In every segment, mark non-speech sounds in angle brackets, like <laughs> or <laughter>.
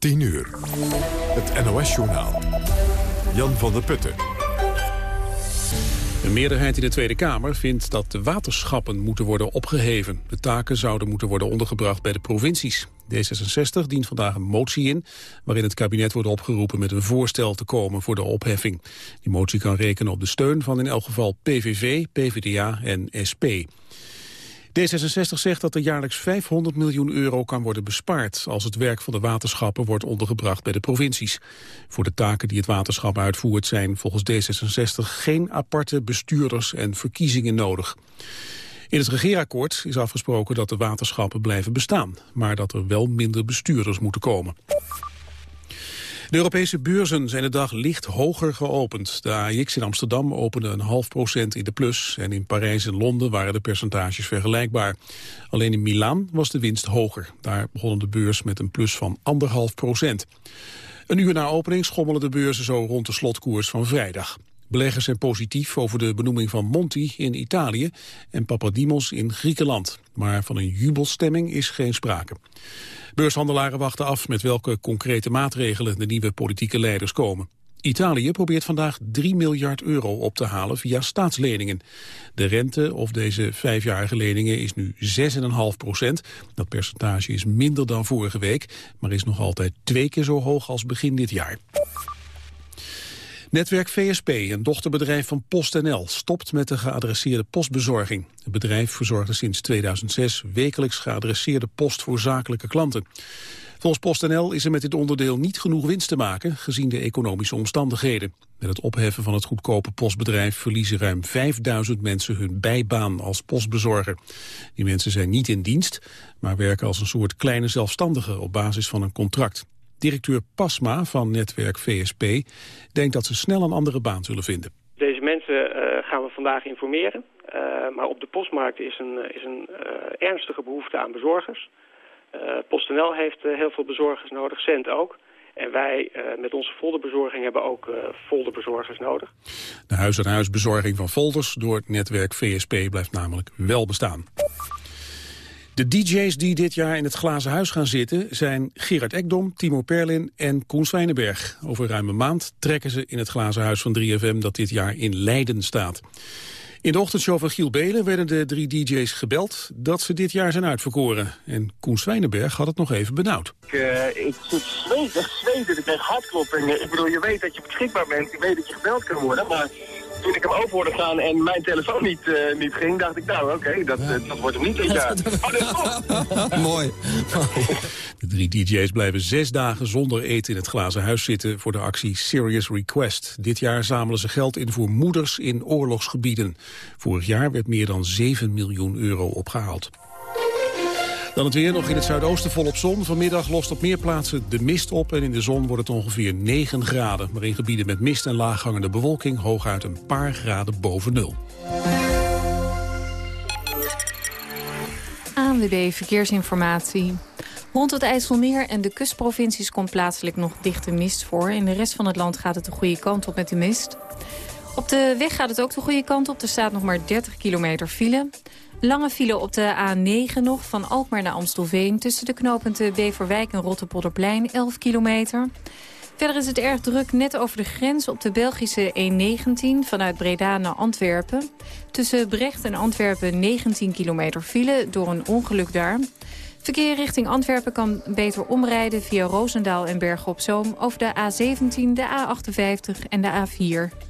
10 uur. Het NOS-journaal. Jan van der Putten. Een meerderheid in de Tweede Kamer vindt dat de waterschappen moeten worden opgeheven. De taken zouden moeten worden ondergebracht bij de provincies. D66 dient vandaag een motie in waarin het kabinet wordt opgeroepen met een voorstel te komen voor de opheffing. Die motie kan rekenen op de steun van in elk geval PVV, PvdA en SP. D66 zegt dat er jaarlijks 500 miljoen euro kan worden bespaard als het werk van de waterschappen wordt ondergebracht bij de provincies. Voor de taken die het waterschap uitvoert zijn volgens D66 geen aparte bestuurders en verkiezingen nodig. In het regeerakkoord is afgesproken dat de waterschappen blijven bestaan, maar dat er wel minder bestuurders moeten komen. De Europese beurzen zijn de dag licht hoger geopend. De AIX in Amsterdam opende een half procent in de plus... en in Parijs en Londen waren de percentages vergelijkbaar. Alleen in Milaan was de winst hoger. Daar begonnen de beurs met een plus van anderhalf procent. Een uur na opening schommelen de beurzen zo rond de slotkoers van vrijdag. Beleggers zijn positief over de benoeming van Monti in Italië en Papadimos in Griekenland. Maar van een jubelstemming is geen sprake. Beurshandelaren wachten af met welke concrete maatregelen de nieuwe politieke leiders komen. Italië probeert vandaag 3 miljard euro op te halen via staatsleningen. De rente of deze vijfjarige leningen is nu 6,5 procent. Dat percentage is minder dan vorige week, maar is nog altijd twee keer zo hoog als begin dit jaar. Netwerk VSP, een dochterbedrijf van PostNL, stopt met de geadresseerde postbezorging. Het bedrijf verzorgde sinds 2006 wekelijks geadresseerde post voor zakelijke klanten. Volgens PostNL is er met dit onderdeel niet genoeg winst te maken, gezien de economische omstandigheden. Met het opheffen van het goedkope postbedrijf verliezen ruim 5000 mensen hun bijbaan als postbezorger. Die mensen zijn niet in dienst, maar werken als een soort kleine zelfstandige op basis van een contract. Directeur Pasma van netwerk VSP denkt dat ze snel een andere baan zullen vinden. Deze mensen uh, gaan we vandaag informeren. Uh, maar op de postmarkt is een, is een uh, ernstige behoefte aan bezorgers. PostNL heeft heel veel bezorgers nodig, Cent ook. En wij met onze folderbezorging hebben ook folderbezorgers nodig. De huis-aan-huis bezorging van folders door het netwerk VSP blijft namelijk wel bestaan. De DJ's die dit jaar in het Glazen Huis gaan zitten zijn Gerard Ekdom, Timo Perlin en Koen Zwijnenberg. Over ruim een maand trekken ze in het Glazen Huis van 3FM dat dit jaar in Leiden staat. In de ochtendshow van Giel Belen werden de drie DJ's gebeld dat ze dit jaar zijn uitverkoren. En Koen Zwijnenberg had het nog even benauwd. Ik, uh, ik zit zweverig, zweten, ik krijg hartkloppingen. Ik bedoel, je weet dat je beschikbaar bent, je weet dat je gebeld kan worden, maar toen ik hem over hoorde gaan en mijn telefoon niet, uh, niet ging, dacht ik, nou oké, dat, uh, dat wordt hem niet <laughs> dit jaar. Oh, <laughs> Mooi. De drie DJ's blijven zes dagen zonder eten in het glazen huis zitten voor de actie Serious Request. Dit jaar zamelen ze geld in voor moeders in oorlogsgebieden. Vorig jaar werd meer dan 7 miljoen euro opgehaald. Dan het weer nog in het zuidoosten volop zon. Vanmiddag lost op meer plaatsen de mist op en in de zon wordt het ongeveer 9 graden. Maar in gebieden met mist en laaghangende bewolking hooguit een paar graden boven nul. ANWB Verkeersinformatie. Rond het IJsselmeer en de kustprovincies komt plaatselijk nog dichte mist voor. In de rest van het land gaat het de goede kant op met de mist. Op de weg gaat het ook de goede kant op. Er staat nog maar 30 kilometer file. Lange file op de A9 nog, van Alkmaar naar Amstelveen... tussen de knooppunten Beverwijk en Rotterpolderplein, 11 kilometer. Verder is het erg druk net over de grens op de Belgische E19... vanuit Breda naar Antwerpen. Tussen Brecht en Antwerpen 19 kilometer file door een ongeluk daar. Verkeer richting Antwerpen kan beter omrijden via Roosendaal en Bergen op Zoom... over de A17, de A58 en de A4.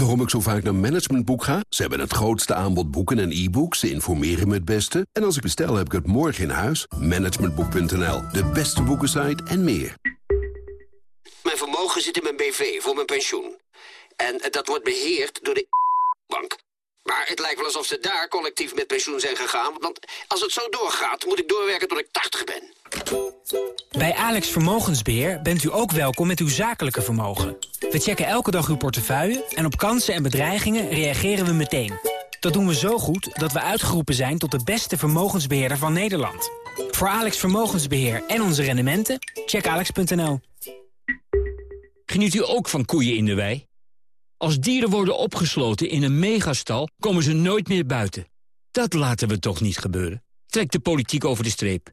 Waarom ik zo vaak naar Managementboek ga? Ze hebben het grootste aanbod boeken en e-books. Ze informeren me het beste. En als ik bestel, heb ik het morgen in huis. Managementboek.nl, de beste boekensite en meer. Mijn vermogen zit in mijn BV voor mijn pensioen. En dat wordt beheerd door de bank. Maar het lijkt wel alsof ze daar collectief met pensioen zijn gegaan. Want als het zo doorgaat, moet ik doorwerken tot ik 80 ben. Bij Alex Vermogensbeheer bent u ook welkom met uw zakelijke vermogen. We checken elke dag uw portefeuille en op kansen en bedreigingen reageren we meteen. Dat doen we zo goed dat we uitgeroepen zijn tot de beste vermogensbeheerder van Nederland. Voor Alex Vermogensbeheer en onze rendementen, check alex.nl. Geniet u ook van koeien in de wei? Als dieren worden opgesloten in een megastal, komen ze nooit meer buiten. Dat laten we toch niet gebeuren? Trek de politiek over de streep.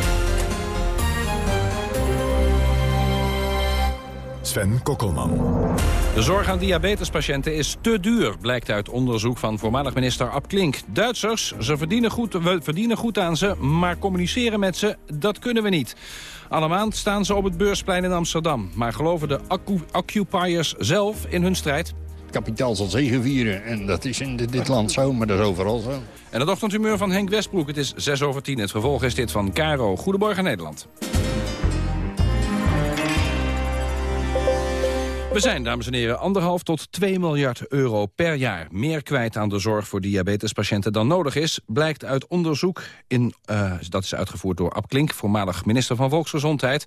Sven Kokkelman. De zorg aan diabetespatiënten is te duur, blijkt uit onderzoek van voormalig minister Ab Klink. Duitsers, ze verdienen goed, we verdienen goed aan ze, maar communiceren met ze, dat kunnen we niet. Alle maand staan ze op het beursplein in Amsterdam. Maar geloven de occupiers zelf in hun strijd? kapitaal zal zegevieren. En dat is in dit land zo, maar dat is overal zo. En het ochtendhumeur van Henk Westbroek. Het is 6 over 10. Het vervolg is dit van Caro. Goedemorgen Nederland. We zijn, dames en heren, anderhalf tot 2 miljard euro per jaar... meer kwijt aan de zorg voor diabetespatiënten dan nodig is... blijkt uit onderzoek, in, uh, dat is uitgevoerd door Ab Klink... voormalig minister van Volksgezondheid.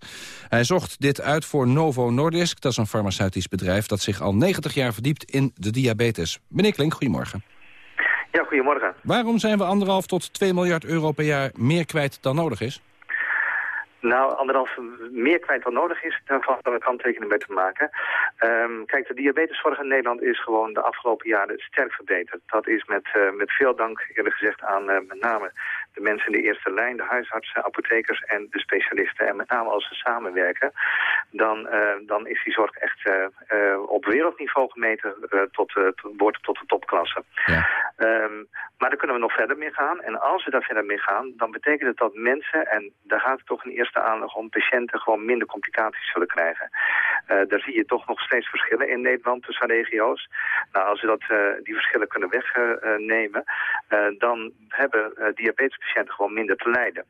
Hij zocht dit uit voor Novo Nordisk. Dat is een farmaceutisch bedrijf dat zich al 90 jaar verdiept in de diabetes. Meneer Klink, goedemorgen. Ja, goedemorgen. Waarom zijn we anderhalf tot 2 miljard euro per jaar meer kwijt dan nodig is? Nou, anderhalf meer kwijt dan nodig is, daar valt een kanttekening bij te maken. Um, kijk, de diabeteszorg in Nederland is gewoon de afgelopen jaren sterk verbeterd. Dat is met, uh, met veel dank, eerlijk gezegd, aan uh, met name de mensen in de eerste lijn, de huisartsen, apothekers en de specialisten. En met name als ze samenwerken, dan, uh, dan is die zorg echt op wereldniveau gemeten tot, tot, wordt tot de topklasse. Ja. Um, maar daar kunnen we nog verder mee gaan. En als we daar verder mee gaan, dan betekent het dat mensen, en daar gaat het toch in eerste aandacht om, patiënten gewoon minder complicaties zullen krijgen. Uh, daar zie je toch nog steeds verschillen in Nederland tussen regio's. Nou, als we dat, uh, die verschillen kunnen wegnemen, uh, dan hebben diabetespatiënten gewoon minder te lijden.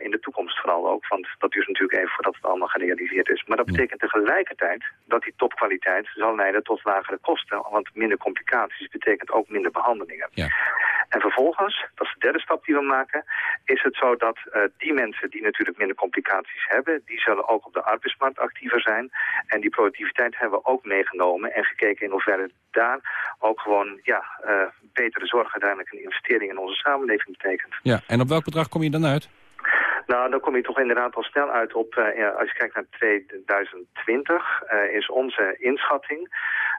in de toekomst vooral ook, want dat duurt natuurlijk even voordat het allemaal gerealiseerd is. Maar dat betekent tegelijkertijd dat die topkwaliteit zal leiden tot lagere kosten. Want minder complicaties betekent ook minder behandelingen. Ja. En vervolgens, dat is de derde stap die we maken, is het zo dat uh, die mensen die natuurlijk minder complicaties hebben, die zullen ook op de arbeidsmarkt actiever zijn. En die productiviteit hebben we ook meegenomen en gekeken in hoeverre daar ook gewoon ja, uh, betere zorg uiteindelijk een investering in onze samenleving betekent. Ja, en op welk bedrag kom je dan uit? Nou, dan kom je toch inderdaad al snel uit op, uh, ja, als je kijkt naar 2020, uh, is onze inschatting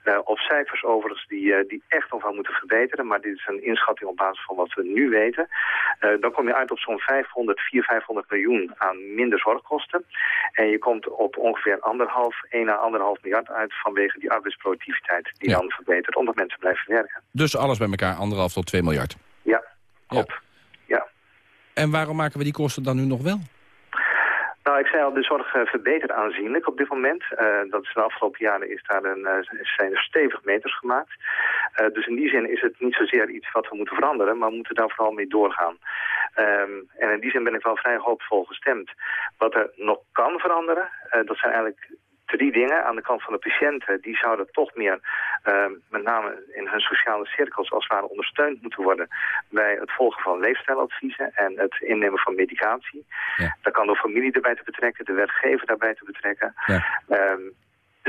uh, op cijfers overigens die, die echt nog wel moeten verbeteren, maar dit is een inschatting op basis van wat we nu weten. dan kom je uit op zo'n 500, 400, 500 miljoen aan minder zorgkosten. En je komt op ongeveer anderhalf, 1 à anderhalf miljard uit vanwege die arbeidsproductiviteit die ja. dan verbetert, omdat mensen blijven werken. Dus alles bij elkaar anderhalf tot 2 miljard? Ja, klopt. Ja. En waarom maken we die kosten dan nu nog wel? Nou, ik zei al, de zorg uh, verbetert aanzienlijk op dit moment. Uh, dat is de afgelopen jaren is daar een, uh, zijn er stevig meters gemaakt. dus in die zin is het niet zozeer iets wat we moeten veranderen, maar we moeten daar vooral mee doorgaan. Um, en in die zin ben ik wel vrij hoopvol gestemd. Wat er nog kan veranderen, dat zijn eigenlijk drie dingen. Aan de kant van de patiënten, die zouden toch meer, uh, met name in hun sociale cirkels, als het ware ondersteund moeten worden bij het volgen van leefstijladviezen en het innemen van medicatie. Ja. Daar kan de familie erbij te betrekken, de werkgever daarbij te betrekken. Ja. Um,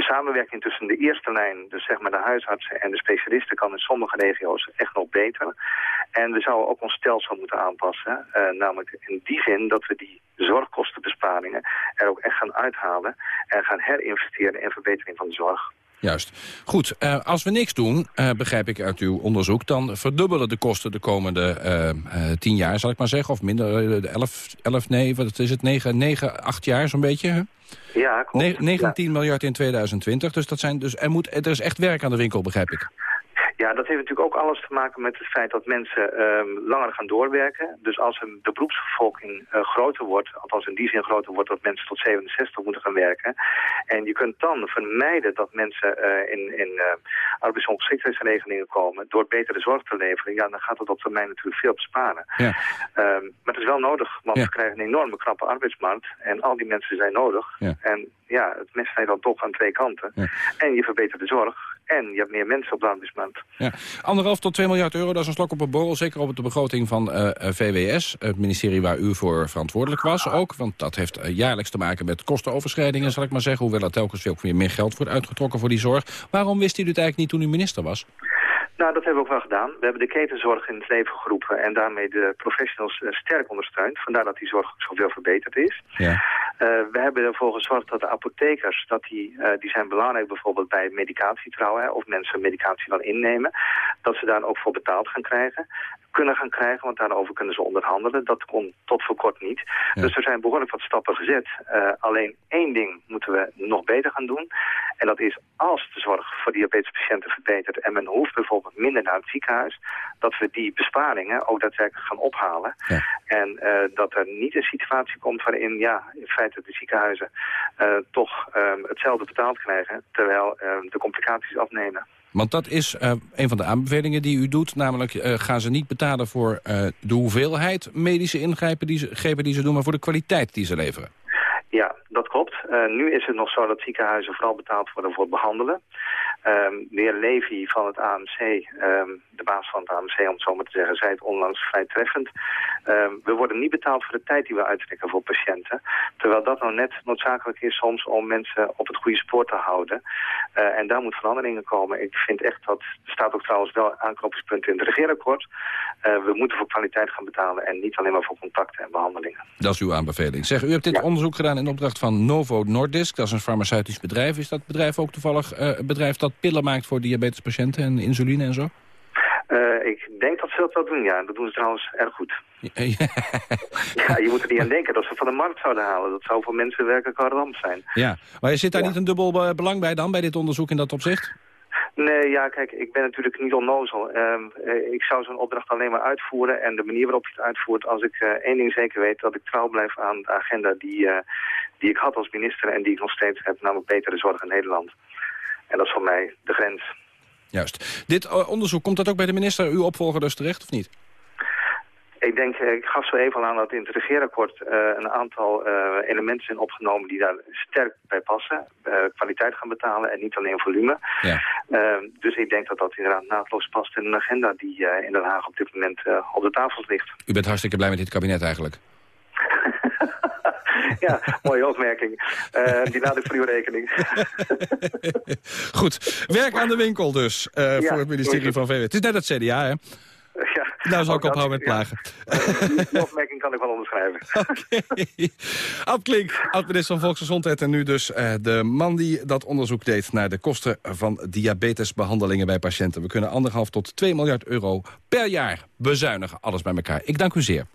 de samenwerking tussen de eerste lijn, dus zeg maar de huisartsen en de specialisten, kan in sommige regio's echt nog beter. En we zouden ook ons stelsel moeten aanpassen. Uh, namelijk in die zin dat we die zorgkostenbesparingen er ook echt gaan uithalen en gaan herinvesteren in verbetering van de zorg. Juist. Goed, uh, als we niks doen, uh, begrijp ik uit uw onderzoek... dan verdubbelen de kosten de komende uh, tien jaar, zal ik maar zeggen. Of minder, elf, elf nee, wat is het, negen, negen acht jaar zo'n beetje? Ja, klopt. Ne 19 ja. miljard in 2020, dus, dat zijn, dus er, moet, er is echt werk aan de winkel, begrijp ik. Ja, dat heeft natuurlijk ook alles te maken met het feit dat mensen um, langer gaan doorwerken. Dus als de beroepsbevolking uh, groter wordt, althans in die zin groter wordt dat mensen tot 67 moeten gaan werken. En je kunt dan vermijden dat mensen uh, in, in uh, arbeidsongeschiktheidsregelingen komen door betere zorg te leveren. Ja, dan gaat dat op termijn natuurlijk veel besparen. Ja. Um, maar het is wel nodig, want ja. we krijgen een enorme knappe arbeidsmarkt. En al die mensen zijn nodig. Ja. En ja, het mes snijdt dan toch aan twee kanten. En je verbetert de zorg en je hebt meer mensen op de arbeidsmarkt. Ja. Anderhalf tot 2 miljard euro, dat is een slok op een borrel. Zeker op de begroting van uh, VWS, het ministerie waar u voor verantwoordelijk was ook. Want dat heeft uh, jaarlijks te maken met kostenoverschrijdingen, zal ik maar zeggen. Hoewel er telkens ook weer meer geld wordt uitgetrokken voor die zorg. Waarom wist u dit eigenlijk niet toen u minister was? Nou, dat hebben we ook wel gedaan. We hebben de ketenzorg in het leven geroepen en daarmee de professionals sterk ondersteund. Vandaar dat die zorg zoveel verbeterd is. Ja. Uh, we hebben ervoor gezorgd dat de apothekers, dat die, uh, die zijn belangrijk bijvoorbeeld bij medicatie trouwen, of mensen medicatie dan innemen, dat ze daar ook voor betaald gaan krijgen kunnen gaan krijgen, want daarover kunnen ze onderhandelen. Dat kon tot voor kort niet. Ja. Dus er zijn behoorlijk wat stappen gezet. Uh, alleen één ding moeten we nog beter gaan doen. En dat is als de zorg voor diabetespatiënten verbetert... en men hoeft bijvoorbeeld minder naar het ziekenhuis... dat we die besparingen ook daadwerkelijk gaan ophalen. Ja. En uh, dat er niet een situatie komt waarin ja, in feite de ziekenhuizen... Uh, toch um, hetzelfde betaald krijgen... terwijl de complicaties afnemen. Want dat is uh, een van de aanbevelingen die u doet. Namelijk uh, gaan ze niet betalen voor uh, de hoeveelheid medische ingrepen die ze, die ze doen... maar voor de kwaliteit die ze leveren. Ja, dat klopt. nu is het nog zo dat ziekenhuizen vooral betaald worden voor behandelen. Um, de heer Levy van het AMC, um, de baas van het AMC om het zo maar te zeggen, zei het onlangs vrij treffend. Um, we worden niet betaald voor de tijd die we uittrekken voor patiënten. Terwijl dat nou net noodzakelijk is soms om mensen op het goede spoor te houden. Uh, en daar moet veranderingen komen. Ik vind echt dat, er staat ook trouwens wel aanknopingspunten in het regeerakkoord. Uh, we moeten voor kwaliteit gaan betalen en niet alleen maar voor contacten en behandelingen. Dat is uw aanbeveling. Zeg, u hebt dit ja. onderzoek gedaan in opdracht van Novo Nordisk. Dat is een farmaceutisch bedrijf. Is dat bedrijf ook toevallig uh, een bedrijf dat pillen maakt voor diabetespatiënten en insuline en zo? Uh, ik denk dat ze dat wel doen, ja. Dat doen ze trouwens erg goed. Ja, <laughs> ja, je moet er niet aan denken dat ze van de markt zouden halen. Dat zou voor mensen werkelijk een ramp zijn. Ja, maar zit daar ja. niet een dubbel belang bij dan, bij dit onderzoek in dat opzicht? Nee, ja, kijk, ik ben natuurlijk niet onnozel. Um, uh, ik zou zo'n opdracht alleen maar uitvoeren. En de manier waarop je het uitvoert, als ik uh, één ding zeker weet... dat ik trouw blijf aan de agenda die, uh, die ik had als minister... en die ik nog steeds heb, namelijk betere zorg in Nederland. En dat is voor mij de grens. Juist. Dit onderzoek, komt dat ook bij de minister, uw opvolger dus terecht of niet? Ik denk, ik gaf zo even aan dat in het regeerakkoord uh, een aantal uh, elementen zijn opgenomen die daar sterk bij passen. Uh, kwaliteit gaan betalen en niet alleen volume. Ja. dus ik denk dat dat inderdaad naadloos past in een agenda die in Den Haag op dit moment op de tafel ligt. U bent hartstikke blij met dit kabinet eigenlijk? <laughs> ja, mooie opmerking. Uh, die laat ik voor uw rekening. <laughs> Goed, werk aan de winkel dus uh, ja, voor het ministerie van VW. Het is net het CDA, hè? Nou zal ik ophouden met plagen. Ja. die opmerking kan ik wel onderschrijven. <laughs> Okay. Ab Klink, oud-minister van Volksgezondheid... en nu dus uh, de man die dat onderzoek deed... naar de kosten van diabetesbehandelingen bij patiënten. We kunnen anderhalf tot 2 miljard euro per jaar bezuinigen. Alles bij elkaar. Ik dank u zeer.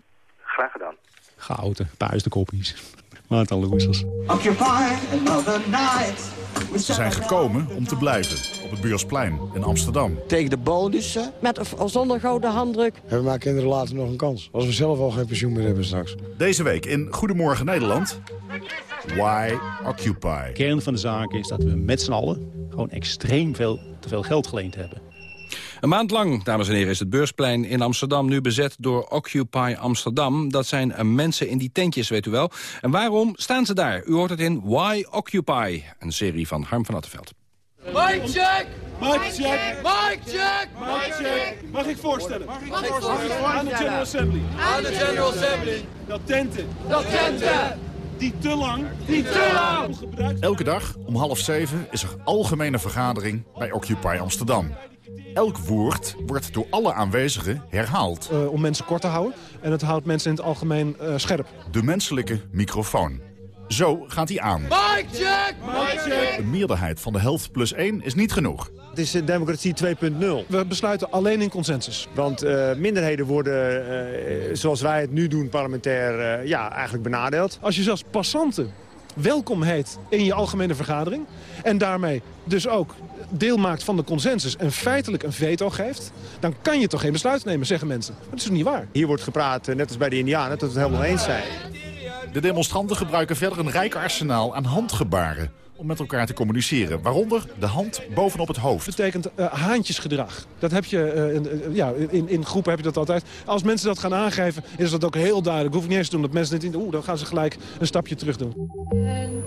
Graag gedaan. Gehouden, puistenkoppies. Wat een losers. Ze zijn gekomen om te blijven op het Buursplein in Amsterdam. Tegen de bonussen, met of zonder gouden handdruk. En we maken kinderen later nog een kans. Als we zelf al geen pensioen meer hebben straks. Deze week in Goedemorgen Nederland. Why Occupy? De kern van de zaak is dat we met z'n allen gewoon extreem veel te veel geld geleend hebben. Een maand lang, dames en heren, is het beursplein in Amsterdam nu bezet door Occupy Amsterdam. Dat zijn mensen in die tentjes, weet u wel. En waarom staan ze daar? U hoort het in Why Occupy, een serie van Harm van Attenveld. Mike check! Mike check! Mike check! Mike check! Mag ik voorstellen? Mag ik voorstellen? Aan de General Assembly. Aan de General Assembly. Dat tenten. Dat tenten. Die te lang. Die te lang. Elke dag om half zeven is er algemene vergadering bij Occupy Amsterdam. Elk woord wordt door alle aanwezigen herhaald. Uh, om mensen kort te houden. En het houdt mensen in het algemeen uh, scherp. De menselijke microfoon. Zo gaat hij aan. Mike check! Mike check! Een meerderheid van de helft plus 1 is niet genoeg. Het is eh, democratie 2.0. We besluiten alleen in consensus. Want uh, minderheden worden, uh, zoals wij het nu doen, parlementair uh, ja, eigenlijk benadeeld. Als je zelfs passanten welkom heet in je algemene vergadering... en daarmee dus ook deel maakt van de consensus en feitelijk een veto geeft... dan kan je toch geen besluit nemen, zeggen mensen. Maar dat is niet waar? Hier wordt gepraat, net als bij de Indianen, dat we het helemaal eens zijn. De demonstranten gebruiken verder een rijk arsenaal aan handgebaren om met elkaar te communiceren. Waaronder de hand bovenop het hoofd. Dat betekent uh, haantjesgedrag. Dat heb je, uh, in, ja, in, in groepen heb je dat altijd. Als mensen dat gaan aangeven, is dat ook heel duidelijk. Hoef ik niet eens te doen dat mensen niet... Oeh, dan gaan ze gelijk een stapje terug doen.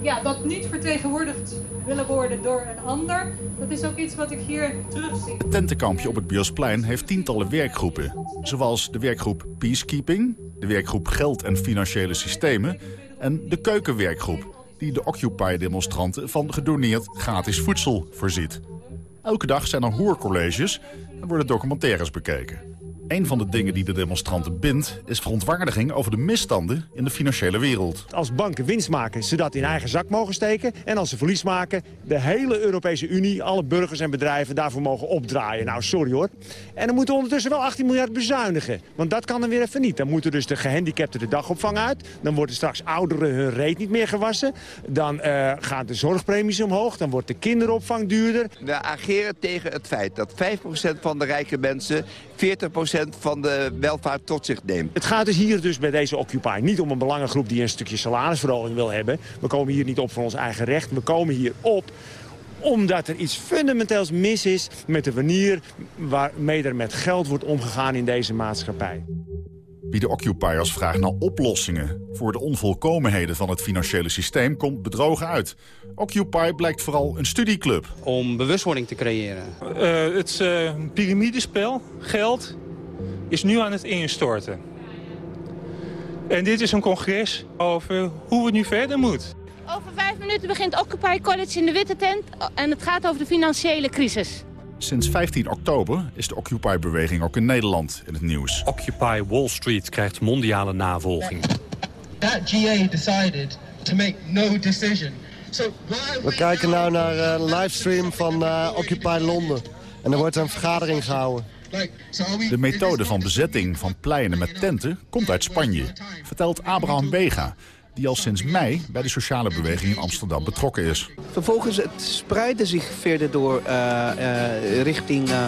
Ja, dat niet vertegenwoordigd willen worden door een ander... dat is ook iets wat ik hier terugzie. Het tentenkampje op het Biosplein heeft tientallen werkgroepen. Zoals de werkgroep Peacekeeping, de werkgroep Geld en Financiële Systemen... en de keukenwerkgroep die de Occupy-demonstranten van gedoneerd gratis voedsel voorziet. Elke dag zijn er hoorcolleges en worden documentaires bekeken. Een van de dingen die de demonstranten bindt... is verontwaardiging over de misstanden in de financiële wereld. Als banken winst maken, ze dat in eigen zak mogen steken. En als ze verlies maken, de hele Europese Unie... alle burgers en bedrijven daarvoor mogen opdraaien. Nou, sorry hoor. En dan moeten we ondertussen wel 18 miljard bezuinigen. Want dat kan dan weer even niet. Dan moeten dus de gehandicapten de dagopvang uit. Dan worden straks ouderen hun reet niet meer gewassen. Dan uh, gaan de zorgpremies omhoog. Dan wordt de kinderopvang duurder. We ageren tegen het feit dat 5% van de rijke mensen... 40% van de welvaart tot zich neemt. Het gaat dus hier dus bij deze Occupy niet om een belangengroep die een stukje salarisverhoging wil hebben. We komen hier niet op voor ons eigen recht. We komen hier op omdat er iets fundamenteels mis is met de manier waarmee er met geld wordt omgegaan in deze maatschappij. Wie de occupiers vraagt naar oplossingen voor de onvolkomenheden van het financiële systeem komt bedrogen uit. Occupy blijkt vooral een studieclub. Om bewustwording te creëren. Uh, het uh, piramidespel, geld, is nu aan het instorten. En dit is een congres over hoe het nu verder moet. Over vijf minuten begint Occupy College in de Witte Tent. En het gaat over de financiële crisis. Sinds 15 oktober is de Occupy-beweging ook in Nederland in het nieuws. Occupy Wall Street krijgt mondiale navolging. That GA decided to make no decision. So We kijken nu naar een livestream van uh, Occupy Londen. En er wordt een vergadering gehouden. De methode van bezetting van pleinen met tenten komt uit Spanje, vertelt Abraham Bega die al sinds mei bij de sociale beweging in Amsterdam betrokken is. Vervolgens het spreidde zich verder door uh, uh, richting uh,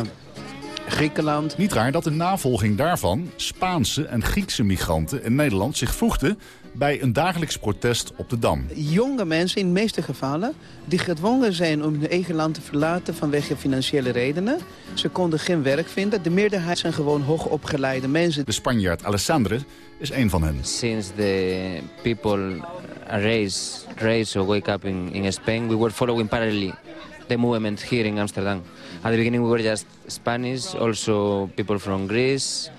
Griekenland. Niet raar dat in navolging daarvan Spaanse en Griekse migranten in Nederland zich voegden bij een dagelijks protest op de Dam. Jonge mensen in de meeste gevallen die gedwongen zijn om hun eigen land te verlaten vanwege financiële redenen. Ze konden geen werk vinden. De meerderheid zijn gewoon hoogopgeleide mensen. De Spanjaard Alessandre is een van hen. Since the people raise, raise or wake up in, in Spain, we were following parallelly the movement here in Amsterdam. At the beginning we were just Spanish, also people from Greece,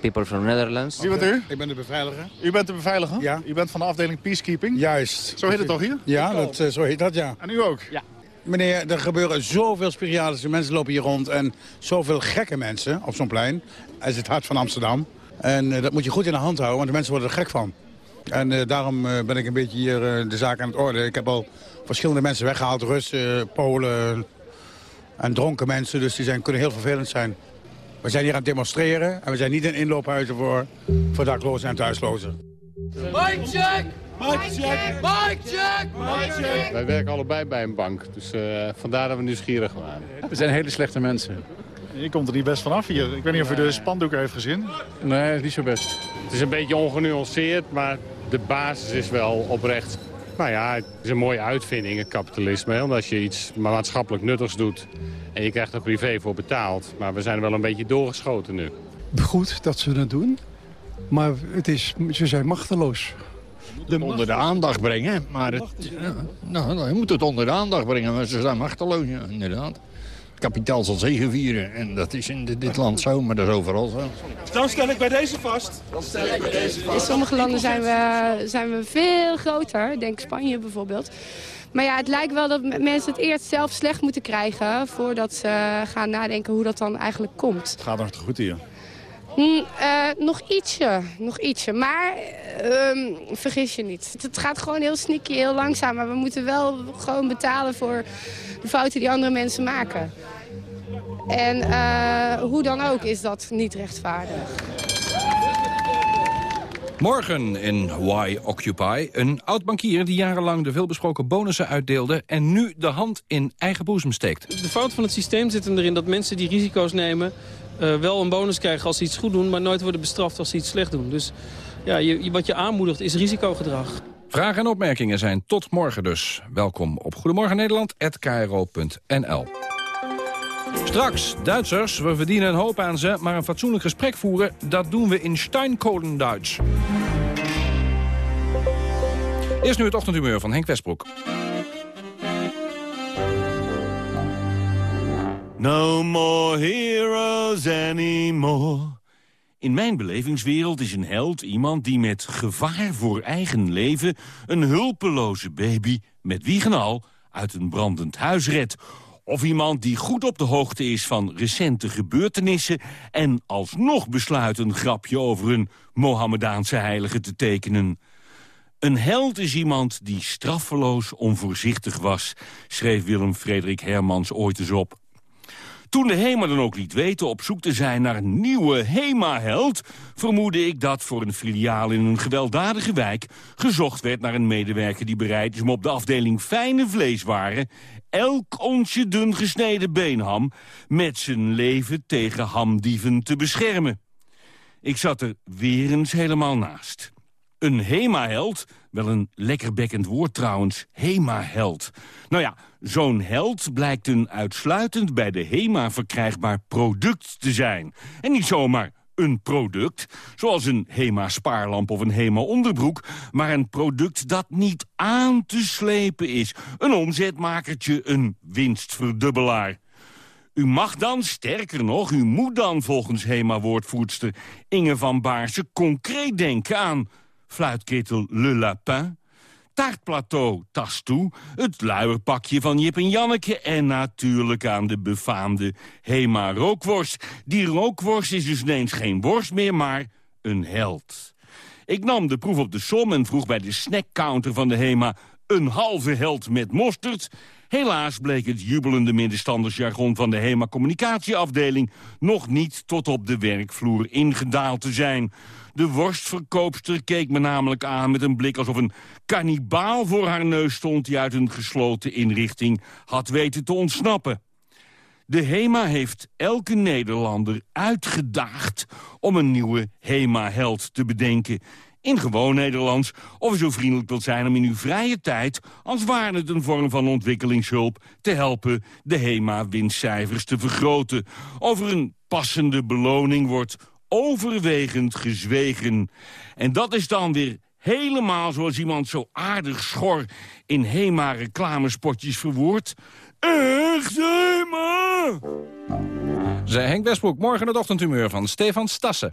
people from Netherlands. Wie bent u? Ik ben de beveiliger. U bent de beveiliger? Ja. U bent van de afdeling Peacekeeping? Juist. Zo heet het toch hier? Ja, dat, uh, zo heet dat, ja. En u ook? Ja. Meneer, er gebeuren zoveel spirituele mensen lopen hier rond en zoveel gekke mensen op zo'n plein. Het is het hart van Amsterdam. En uh, dat moet je goed in de hand houden, want de mensen worden er gek van. En uh, daarom ben ik een beetje hier de zaak aan het orde. Ik heb al verschillende mensen weggehaald, Russen, Polen en dronken mensen. Dus die zijn, kunnen heel vervelend zijn. We zijn hier aan het demonstreren en we zijn niet in inloophuizen voor, voor daklozen en thuislozen. Mike check! Mike check! Mike check! Mike check! Wij werken allebei bij een bank, dus uh, vandaar dat we nieuwsgierig waren. We zijn hele slechte mensen. Je komt er niet best vanaf hier. Ik weet niet of u de spandoek heeft gezien. Nee, niet zo best. Het is een beetje ongenuanceerd, maar de basis is wel oprecht. Nou ja, het is een mooie uitvinding, het kapitalisme. Hè? Als je iets maatschappelijk nuttigs doet en je krijgt er privé voor betaald. Maar we zijn wel een beetje doorgeschoten nu. Goed dat ze dat doen, maar het is, ze zijn machteloos. De onder de aandacht brengen, maar het, ja, nou, je moet het onder de aandacht brengen, maar ze zijn machteloos, ja, inderdaad. Kapitaal zal zegevieren en dat is in dit land zo, maar dat is overal zo. Dan stel ik bij deze vast. Dan stel ik bij deze vast. In sommige landen zijn we, zijn we veel groter, denk Spanje bijvoorbeeld. Maar ja, het lijkt wel dat mensen het eerst zelf slecht moeten krijgen... voordat ze gaan nadenken hoe dat dan eigenlijk komt. Het gaat nog te goed hier. Hm, eh, nog ietsje, nog ietsje. Maar ehm, vergis je niet. Het gaat gewoon heel sneaky, heel langzaam. Maar we moeten wel gewoon betalen voor de fouten die andere mensen maken. En eh, hoe dan ook is dat niet rechtvaardig. Morgen in Why Occupy. Een oud-bankier die jarenlang de veelbesproken bonussen uitdeelde... en nu de hand in eigen boezem steekt. De fout van het systeem zit erin dat mensen die risico's nemen... Uh, wel een bonus krijgen als ze iets goed doen... maar nooit worden bestraft als ze iets slecht doen. Dus ja, je, wat je aanmoedigt is risicogedrag. Vragen en opmerkingen zijn tot morgen dus. Welkom op Goedemorgen Nederland@kro.nl. Straks, Duitsers, we verdienen een hoop aan ze... maar een fatsoenlijk gesprek voeren, dat doen we in Steinkolen-Duits. Eerst nu het ochtendhumeur van Henk Westbroek. No more heroes anymore. In mijn belevingswereld is een held iemand die met gevaar voor eigen leven... een hulpeloze baby, met wie al, uit een brandend huis redt of iemand die goed op de hoogte is van recente gebeurtenissen... en alsnog besluit een grapje over een Mohammedaanse heilige te tekenen. Een held is iemand die straffeloos onvoorzichtig was... schreef Willem Frederik Hermans ooit eens op. Toen de HEMA dan ook liet weten op zoek te zijn naar een nieuwe HEMA-held... vermoedde ik dat voor een filiaal in een gewelddadige wijk... gezocht werd naar een medewerker die bereid is om op de afdeling fijne vleeswaren... elk onsje dun gesneden beenham met zijn leven tegen hamdieven te beschermen. Ik zat er weer eens helemaal naast. Een HEMA-held, wel een lekkerbekkend woord trouwens, HEMA-held. Nou ja, zo'n held blijkt een uitsluitend bij de HEMA verkrijgbaar product te zijn. En niet zomaar een product, zoals een HEMA-spaarlamp of een HEMA-onderbroek... maar een product dat niet aan te slepen is. Een omzetmakertje, een winstverdubbelaar. U mag dan, sterker nog, u moet dan volgens HEMA-woordvoerster Inge van Baarse concreet denken aan fluitketel Le Lapin... Taartplateau Tastoe, het luierpakje van Jip en Janneke... en natuurlijk aan de befaamde Hema rookworst. Die rookworst is dus ineens geen worst meer, maar een held. Ik nam de proef op de som en vroeg bij de snackcounter van de Hema... een halve held met mosterd... Helaas bleek het jubelende middenstandersjargon van de HEMA communicatieafdeling nog niet tot op de werkvloer ingedaald te zijn. De worstverkoopster keek me namelijk aan met een blik alsof een kannibaal voor haar neus stond... die uit een gesloten inrichting had weten te ontsnappen. De HEMA heeft elke Nederlander uitgedaagd om een nieuwe HEMA-held te bedenken in gewoon Nederlands... of u zo vriendelijk wilt zijn om in uw vrije tijd... als ware het een vorm van ontwikkelingshulp... te helpen de HEMA-winstcijfers te vergroten. Over een passende beloning wordt overwegend gezwegen. En dat is dan weer helemaal zoals iemand zo aardig schor... in HEMA-reclamespotjes verwoordt. Echt HEMA! Zij Henk Westbroek, morgen het ochtendhumeur van Stefan Stassen.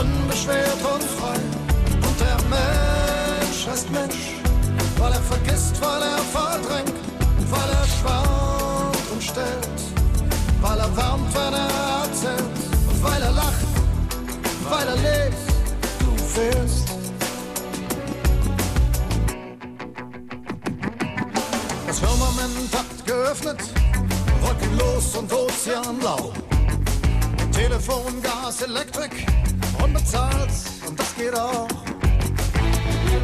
unbeschwert und frei. Und der Mensch ist Mensch, weil er vergisst, weil er verdrängt, weil er schwant und stellt, weil er wärmt, wenn er erzählt, und weil er lacht, weil er lebt, du fehlst. Das Firmament hat geöffnet, wolkenlos und ozeanblau. Telefon, Gas, Elektrik, unbezahlt und das geht auch.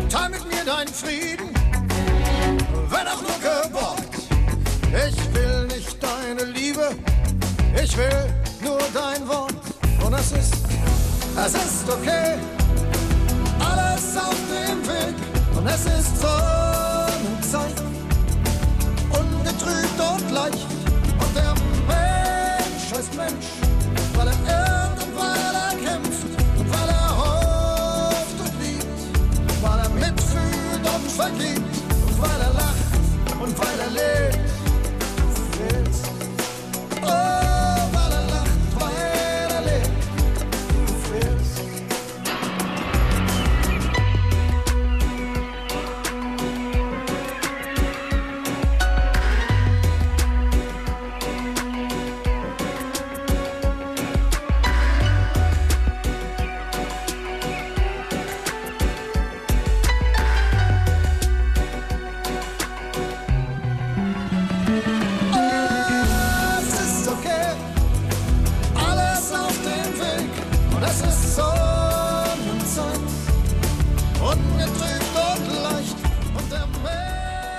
Teil mit mir deinen Frieden, wenn auch nur geborgt. Ich will nicht deine Liebe, ich will nur dein Wort. Und es ist, es ist okay, alles auf dem Weg. Und es ist Sonnenzeit, ungetrübt Fucking, weil er lacht und weil er lebt.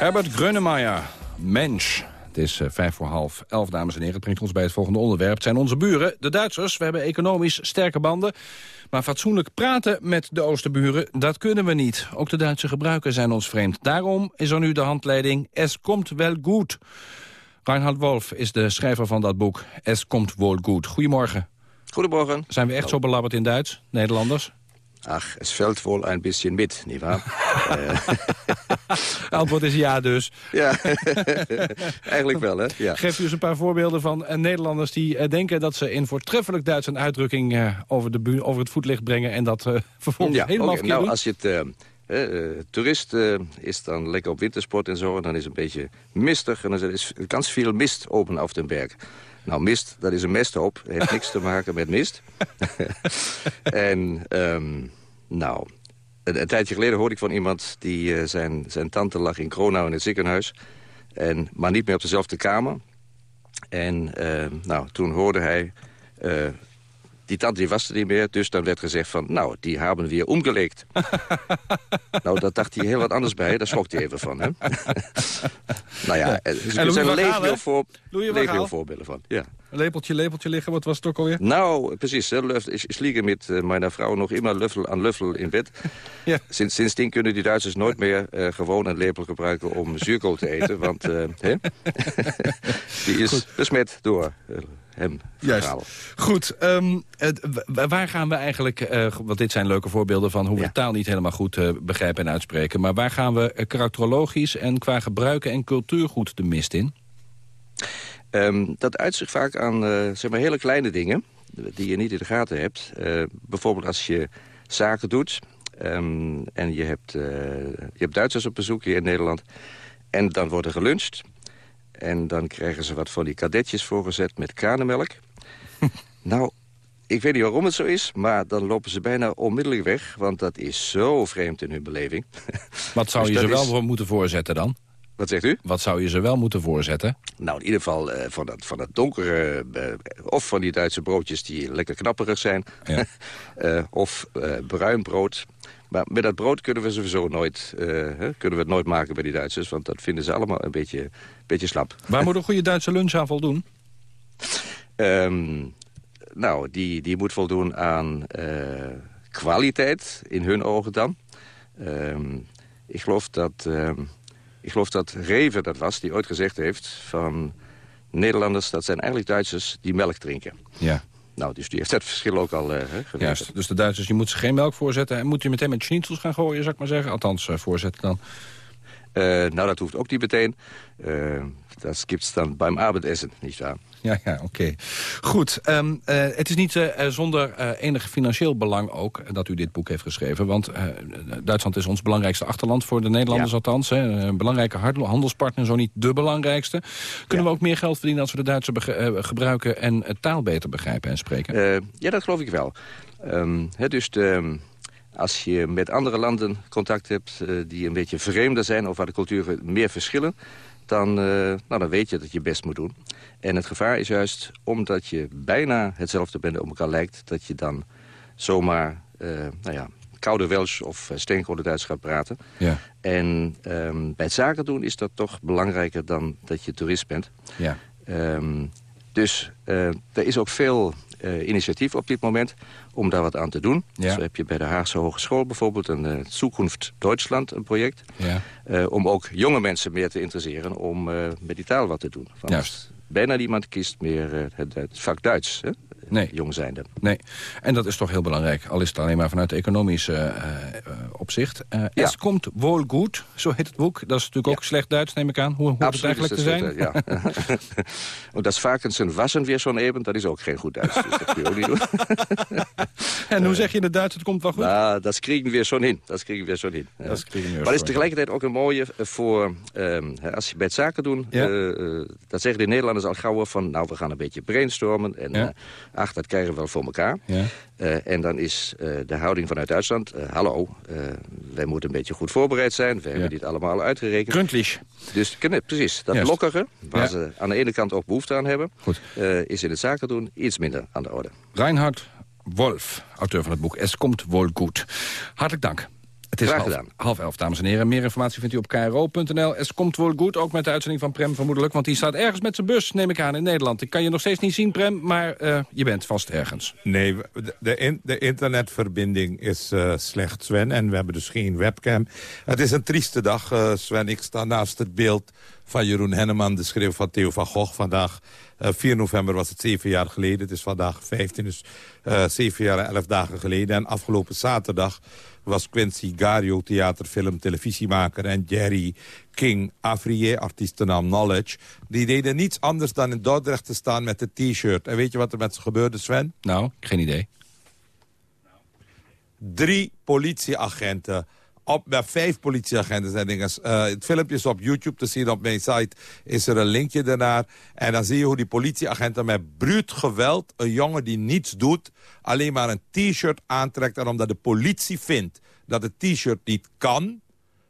Herbert Grönemeyer, Mensch. Het is uh, vijf voor half elf, dames en heren. Het brengt ons bij het volgende onderwerp. Het zijn onze buren, de Duitsers. We hebben economisch sterke banden. Maar fatsoenlijk praten met de Oosterburen, dat kunnen we niet. Ook de Duitse gebruikers zijn ons vreemd. Daarom is er nu de handleiding Es komt wel goed. Reinhard Wolf is de schrijver van dat boek. Es komt wohl goed. Goedemorgen. Goedemorgen. Zijn we echt zo belabberd in Duits, Nederlanders? Ach, es fällt wohl ein bisschen mit, nietwaar? <laughs> Antwoord is ja dus. Ja, <laughs> eigenlijk wel, hè? Ja. Geef u eens een paar voorbeelden van uh, Nederlanders die uh, denken... dat ze in voortreffelijk Duits een uitdrukking uh, over, de over het voetlicht brengen... en dat <laughs> vervolgens ja, helemaal okay. Nou, als je het... toerist is dan lekker op wintersport en zo... en dan is het een beetje mistig en dan is er ganz veel mist open op den berg. Nou, mist, dat is een mesthoop. heeft niks te maken met mist. <laughs> en, um, nou, een, een, tijdje geleden hoorde ik van iemand... die uh, zijn, zijn tante lag in Kronau in het ziekenhuis. En, maar niet meer op dezelfde kamer. En, uh, nou, toen hoorde hij... Uh, die tante die was er niet meer, dus dan werd gezegd van... nou, die hebben weer omgelegd. <laughs> nou, dat dacht hij heel wat anders bij, daar schrok hij even van. Hè? <laughs> nou ja, dus er zijn legio, voor, legio voorbeelden van. Ja. Lepeltje, lepeltje liggen, wat was het ook alweer? Nou, precies. Ik, liegen met uh, mijn vrouw nog immer luffel aan luffel in bed. <laughs> ja. Sinds, sindsdien kunnen die Duitsers nooit meer uh, gewoon een lepel gebruiken om zuurkool te eten. Want uh, die is Goed. besmet door hem Juist. Goed. Um, het, waar gaan we eigenlijk, uh, want dit zijn leuke voorbeelden van hoe we Ja. taal niet helemaal goed uh, begrijpen en uitspreken. Maar waar gaan we uh, karakterologisch en qua gebruiken en cultuurgoed de mist in? Um, dat uit zich vaak aan uh, zeg maar hele kleine dingen die je niet in de gaten hebt. Bijvoorbeeld als je zaken doet um, en je hebt, je hebt Duitsers op bezoek hier in Nederland... en dan wordt er geluncht en dan krijgen ze wat van die kadetjes voorgezet met kranenmelk. <laughs> nou, ik weet niet waarom het zo is, maar dan lopen ze bijna onmiddellijk weg... want dat is zo vreemd in hun beleving. <laughs> Wat zou Dus je ze wel is- moeten voorzetten dan? Wat zegt u? Wat zou je ze wel moeten voorzetten? Nou, in ieder geval eh, van, dat, van dat donkere... eh, of van die Duitse broodjes die lekker knapperig zijn. <laughs> Eh, of bruin brood. Maar met dat brood kunnen we sowieso nooit, eh, kunnen we het nooit maken bij die Duitsers. Want dat vinden ze allemaal een beetje, beetje slap. Waar moet een goede Duitse lunch aan voldoen? Ehm, nou, die, die moet voldoen aan eh, kwaliteit, in hun ogen dan. Ehm, ik, geloof dat, ehm, ik geloof dat Reven dat was, die ooit gezegd heeft... van Nederlanders, dat zijn eigenlijk Duitsers die melk drinken. Ja. Nou, dus die heeft dat verschil ook al geweten. Juist, dus de Duitsers, je moet ze geen melk voorzetten... en moet je meteen met schnitzels gaan gooien, zou ik maar zeggen. Althans, eh, voorzetten dan. Eh, nou, dat hoeft ook niet meteen. Dat gibt's dan beim Abendessen, niet waar? <laughs> Ja, ja, oké. Goed, ehm, eh, het is niet eh, zonder eh, enig financieel belang ook eh, dat u dit boek heeft geschreven. Want eh, Duitsland is ons belangrijkste achterland voor de Nederlanders Ja. althans. Hè, een belangrijke handel- handelspartner, zo niet de belangrijkste. Kunnen we ook meer geld verdienen als we de Duitse bege- eh, gebruiken... en eh, taal beter begrijpen en spreken? Eh, ja, dat geloof ik wel. Ehm, dus de, als je met andere landen contact hebt eh, die een beetje vreemder zijn... of waar de culturen meer verschillen... Dan, eh, nou, dan weet je dat je best moet doen. En het gevaar is juist omdat je bijna hetzelfde bent op elkaar lijkt... dat je dan zomaar eh, nou ja, koude Welsh of eh, steenkoude Duits gaat praten. Ja. En ehm, bij het zaken doen is dat toch belangrijker dan dat je toerist bent. Ja. Ehm, dus eh, er is ook veel initiatief op dit moment om daar wat aan te doen. Ja. Zo heb je bij de Haagse Hogeschool bijvoorbeeld een eh Zukunft Duitsland een project. Ja. om ook jonge mensen meer te interesseren om met die taal wat te doen. Juist. Bijna niemand kiest meer eh, het, het vak Duits, hè? Nee. jong zijnde. Nee, en dat is toch heel belangrijk. Al is het alleen maar vanuit economisch eh, eh, opzicht. Eh Ja. Es komt wohl goed, zo heet het boek. Dat is natuurlijk ook slecht Duits, neem ik aan. Hoe hoort het eigenlijk te zijn? dat, eh, ja. en <laughs> dat varkensen wassen weer zo'n even, dat is ook geen goed Duits. Dus dat kun je ook niet doen. <laughs> en hoe zeg je in het Duits, het komt wel goed? Nou, dat kriegen we zo in. Dat kriegen we zo in. Ja. Dat kriegen we maar het is tegelijkertijd ook een mooie voor... ehm, als je bij het zaken doen... Ja. dat zeggen de Nederlanders al gauw van... nou, we gaan een beetje brainstormen. En Ja. Ach, dat krijgen we wel voor elkaar. Ja. Eh, en dan is eh, de houding vanuit Duitsland... eh, hallo, wij moeten een beetje goed voorbereid zijn. We hebben dit allemaal uitgerekend. Gründlich. Dus nee, precies, dat Juist. lokkere... waar Ja. ze aan de ene kant ook behoefte aan hebben... Goed. is in het zaken doen iets minder aan de orde. Reinhard Wolf, auteur van het boek Es komt wohl goed. Hartelijk dank. Het is half, gedaan. half elf, dames en heren. Meer informatie vindt u op kro.nl. Es komt wel goed, ook met de uitzending van Prem vermoedelijk. Want die staat ergens met zijn bus, neem ik aan, in Nederland. Ik kan je nog steeds niet zien, Prem, maar eh, je bent vast ergens. Nee, de, de, in- de internetverbinding is eh, slecht, Sven. En we hebben dus geen webcam. Het is een trieste dag, eh, Sven. Ik sta naast het beeld van Jeroen Henneman, de schreeuw van Theo van Gogh. Vandaag, eh, 4 november, was het zeven jaar geleden. Het is vandaag 15, dus eh, zeven jaar en elf dagen geleden. En afgelopen zaterdag was Quincy Gario, theater, film, televisiemaker... en Jerry King Afrier, artiestennaam Knowledge... die deden niets anders dan in Dordrecht te staan met een t-shirt. En weet je wat er met ze gebeurde, Sven? Nou, geen idee. Drie politieagenten... Op, met vijf politieagenten zijn dingen. Eh, het filmpje is op YouTube te zien. Op mijn site is er een linkje daarnaar. En dan zie je hoe die politieagenten met bruut geweld... een jongen die niets doet, alleen maar een t-shirt aantrekt... en omdat de politie vindt dat het t-shirt niet kan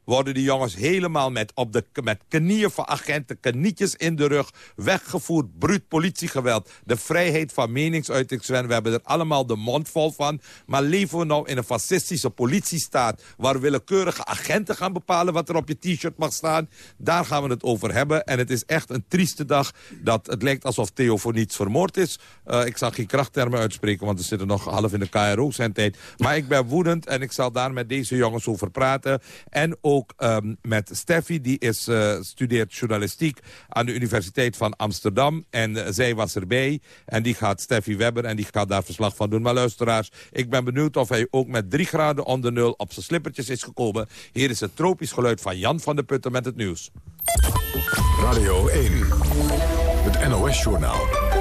worden die jongens helemaal met, op de, met knieën van agenten, knietjes in de rug, weggevoerd, bruut politiegeweld. De vrijheid van meningsuiting, Sven, we hebben er allemaal de mond vol van. Maar leven we nou in een fascistische politiestaat, waar willekeurige agenten gaan bepalen wat er op je t-shirt mag staan? Daar gaan we het over hebben. En het is echt een trieste dag dat het lijkt alsof Theo voor niets vermoord is. Eh, ik zal geen krachttermen uitspreken, want we zitten nog half in de KRO-zendtijd. Maar ik ben woedend en ik zal daar met deze jongens over praten. En ook ehm, met Steffi, die is, eh, studeert journalistiek aan de Universiteit van Amsterdam. En eh, zij was erbij. En die gaat, Steffi Webber, en die gaat daar verslag van doen. Maar luisteraars, ik ben benieuwd of hij ook met drie graden onder nul op zijn slippertjes is gekomen. Hier is het tropisch geluid van Jan van der Putten met het nieuws. Radio 1, het NOS-journaal.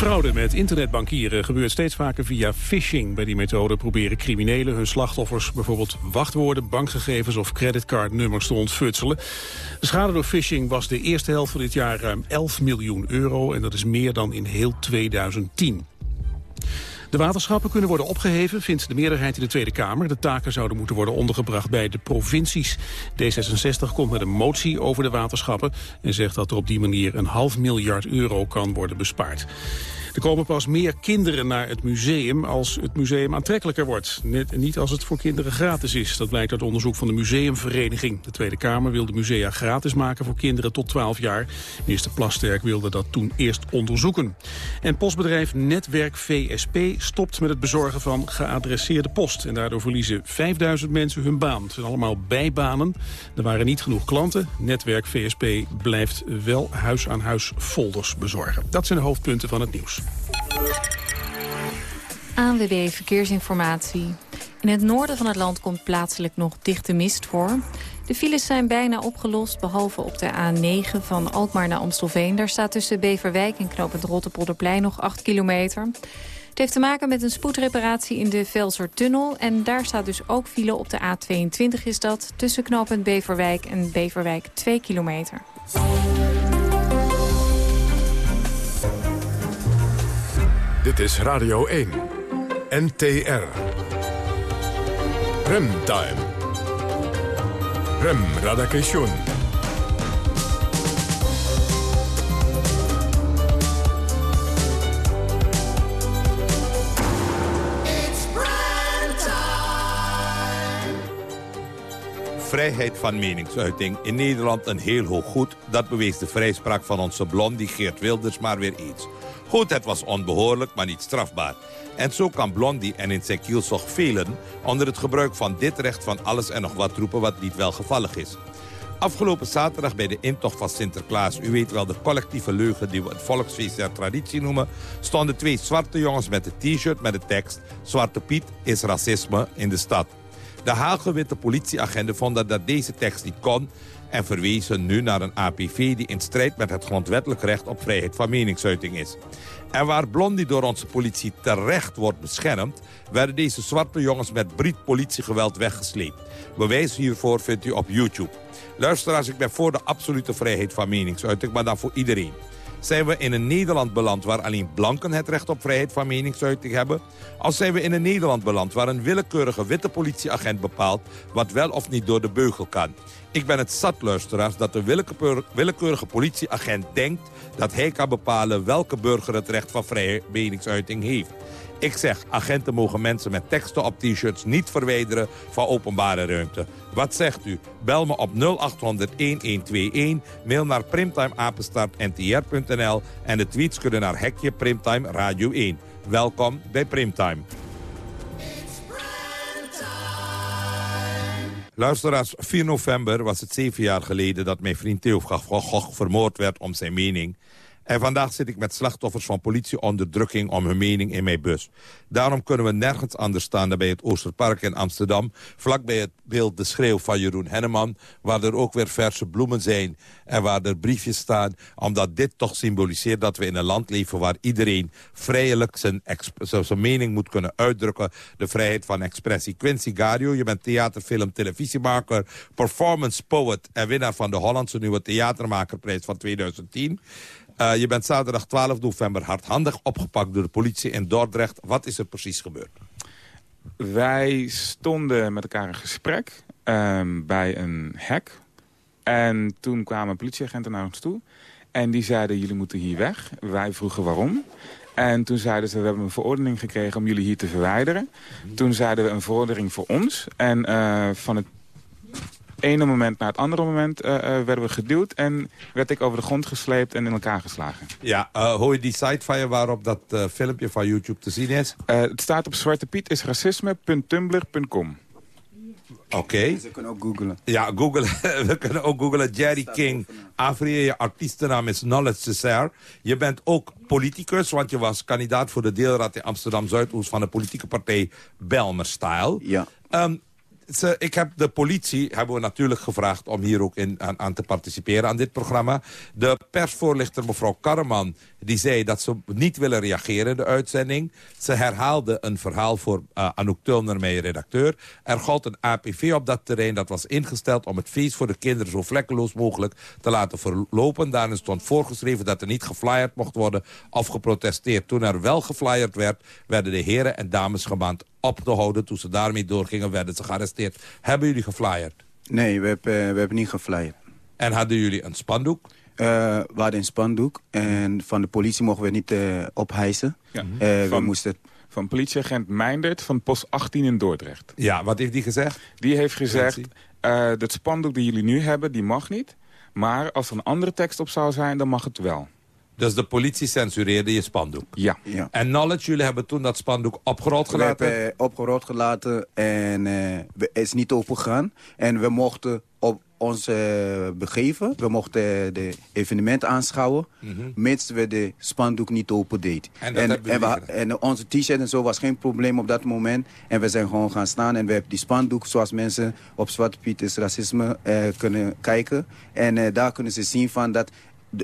Fraude met internetbankieren gebeurt steeds vaker via phishing. Bij die methode proberen criminelen hun slachtoffers bijvoorbeeld wachtwoorden, bankgegevens of creditcardnummers te ontfutselen. De schade door phishing was de eerste helft van dit jaar ruim 11 miljoen euro en dat is meer dan in heel 2010. De waterschappen kunnen worden opgeheven, vindt de meerderheid in de Tweede Kamer. De taken zouden moeten worden ondergebracht bij de provincies. D66 komt met een motie over de waterschappen... en zegt dat er op die manier een half miljard euro kan worden bespaard. Er komen pas meer kinderen naar het museum als het museum aantrekkelijker wordt. Net, niet als het voor kinderen gratis is. Dat blijkt uit onderzoek van de Museumvereniging. De Tweede Kamer wil de musea gratis maken voor kinderen tot 12 jaar. Minister Plasterk wilde dat toen eerst onderzoeken. En postbedrijf Netwerk VSP stopt met het bezorgen van geadresseerde post. En daardoor verliezen 5000 mensen hun baan. Het zijn allemaal bijbanen. Er waren niet genoeg klanten. Netwerk VSP blijft wel huis-aan-huis folders bezorgen. Dat zijn de hoofdpunten van het nieuws. ANWB Verkeersinformatie. In het noorden van het land komt plaatselijk nog dichte mist voor. De files zijn bijna opgelost, behalve op de A9 van Alkmaar naar Amstelveen. Daar staat tussen Beverwijk en knooppunt Rotterpolderplein nog 8 kilometer. Het heeft te maken met een spoedreparatie in de Velsertunnel. En daar staat dus ook file op de A22 is dat... tussen knooppunt Beverwijk en Beverwijk 2 kilometer. Dit is Radio 1. NTR. Remtime. Rem Radakation. Vrijheid van meningsuiting in Nederland een heel hoog goed. Dat bewees de vrijspraak van onze blondie Geert Wilders maar weer iets. Goed, het was onbehoorlijk, maar niet strafbaar. En zo kan Blondie en in zijn kielzog velen... onder het gebruik van dit recht van alles en nog wat roepen wat niet welgevallig is. Afgelopen zaterdag bij de intocht van Sinterklaas... u weet wel de collectieve leugen die we het volksfeest der traditie noemen... stonden twee zwarte jongens met een t-shirt met de tekst... Zwarte Piet is racisme in de stad. De hagelwitte politieagenten vonden dat deze tekst niet kon... en verwezen nu naar een APV die in strijd met het grondwettelijk recht op vrijheid van meningsuiting is. En waar Blondie door onze politie terecht wordt beschermd... werden deze zwarte jongens met briet politiegeweld weggesleept. Bewijs hiervoor vindt u op YouTube. Luisteraars, ik ben voor de absolute vrijheid van meningsuiting, maar dan voor iedereen. Zijn we in een Nederland beland waar alleen blanken het recht op vrijheid van meningsuiting hebben? Of zijn we in een Nederland beland waar een willekeurige witte politieagent bepaalt wat wel of niet door de beugel kan? Ik ben het zat, luisteraars, dat de willekeur- willekeurige politieagent denkt dat hij kan bepalen welke burger het recht van vrije meningsuiting heeft. Ik zeg, agenten mogen mensen met teksten op t-shirts niet verwijderen van openbare ruimte. Wat zegt u? Bel me op 0800-1121, mail naar primtimeapenstaartntr.nl en de tweets kunnen naar Hekje Primtime Radio 1. Welkom bij Primtime. Luisteraars, 4 november was het zeven jaar geleden dat mijn vriend Theo Gogh vermoord werd om zijn mening. En vandaag zit ik met slachtoffers van politieonderdrukking om hun mening in mijn bus. Daarom kunnen we nergens anders staan dan bij het Oosterpark in Amsterdam. Vlakbij het beeld De Schreeuw van Jeroen Henneman. Waar er ook weer verse bloemen zijn. En waar er briefjes staan. Omdat dit toch symboliseert dat we in een land leven waar iedereen vrijelijk zijn, zijn mening moet kunnen uitdrukken. De vrijheid van expressie. Quincy Gario, je bent theaterfilm, televisiemaker, performance poet en winnaar van de Hollandse Nieuwe Theatermakerprijs van 2010. Uh, je bent zaterdag 12 november hardhandig opgepakt door de politie in Dordrecht. Wat is er precies gebeurd? Wij stonden met elkaar in gesprek um, bij een hek. En toen kwamen politieagenten naar ons toe. En die zeiden, jullie moeten hier weg. Wij vroegen waarom. En toen zeiden ze, we hebben een verordening gekregen om jullie hier te verwijderen. Toen zeiden we een verordening voor ons. En uh, van het ene moment naar het andere moment uh, uh, werden we geduwd... en werd ik over de grond gesleept en in elkaar geslagen. Ja, uh, hoor je die site van je waarop dat filmpje van YouTube te zien is? het staat op Zwarte Piet is racisme.tumblr.com. Oké. Okay. Ze kunnen ook googlen. Ja, googlen. <laughs> we kunnen ook googlen. Jerry King. Avrië, je artiestennaam is Knowledge Cesar. Je bent ook politicus, want je was kandidaat voor de deelraad in Amsterdam-Zuidoost... van de politieke partij Belmer Style. Ja. Um, ik heb de politie hebben we natuurlijk gevraagd om hier ook in, aan, aan, te participeren aan dit programma. De persvoorlichter mevrouw Karreman die zei dat ze niet willen reageren in de uitzending. Ze herhaalde een verhaal voor uh, Anouk Tulner, mijn redacteur. Er gold een APV op dat terrein dat was ingesteld om het feest voor de kinderen zo vlekkeloos mogelijk te laten verlopen. Daarin stond voorgeschreven dat er niet geflyerd mocht worden of geprotesteerd. Toen er wel geflyerd werd, werden de heren en dames gemaand op te houden. Toen ze daarmee doorgingen, werden ze gearresteerd. Hebben jullie geflyerd? Nee, we hebben, we hebben niet geflyerd. En hadden jullie een spandoek? Uh, we hadden een spandoek. En van de politie mochten we niet uh, ophijsen. Ja. Uh, van, we moesten... van politieagent Meindert van post 18 in Dordrecht. Ja, wat heeft die gezegd? Die heeft gezegd, dat spandoek die jullie nu hebben, die mag niet. Maar als er een andere tekst op zou zijn, dan mag het wel. Dus de politie censureerde je spandoek? Ja. ja. En Knowledge, jullie hebben toen dat spandoek opgerold gelaten? We hebben opgerold gelaten en het is niet opengegaan. En we mochten ons uh, begeven. We mochten de evenement aanschouwen, mm -hmm. mits we de spandoek niet open deed. En, en, en, we, en, onze t-shirt en zo was geen probleem op dat moment. En we zijn gewoon gaan staan en we hebben die spandoek, zoals mensen op Zwarte Piet is racisme uh, kunnen kijken. En daar kunnen ze zien van dat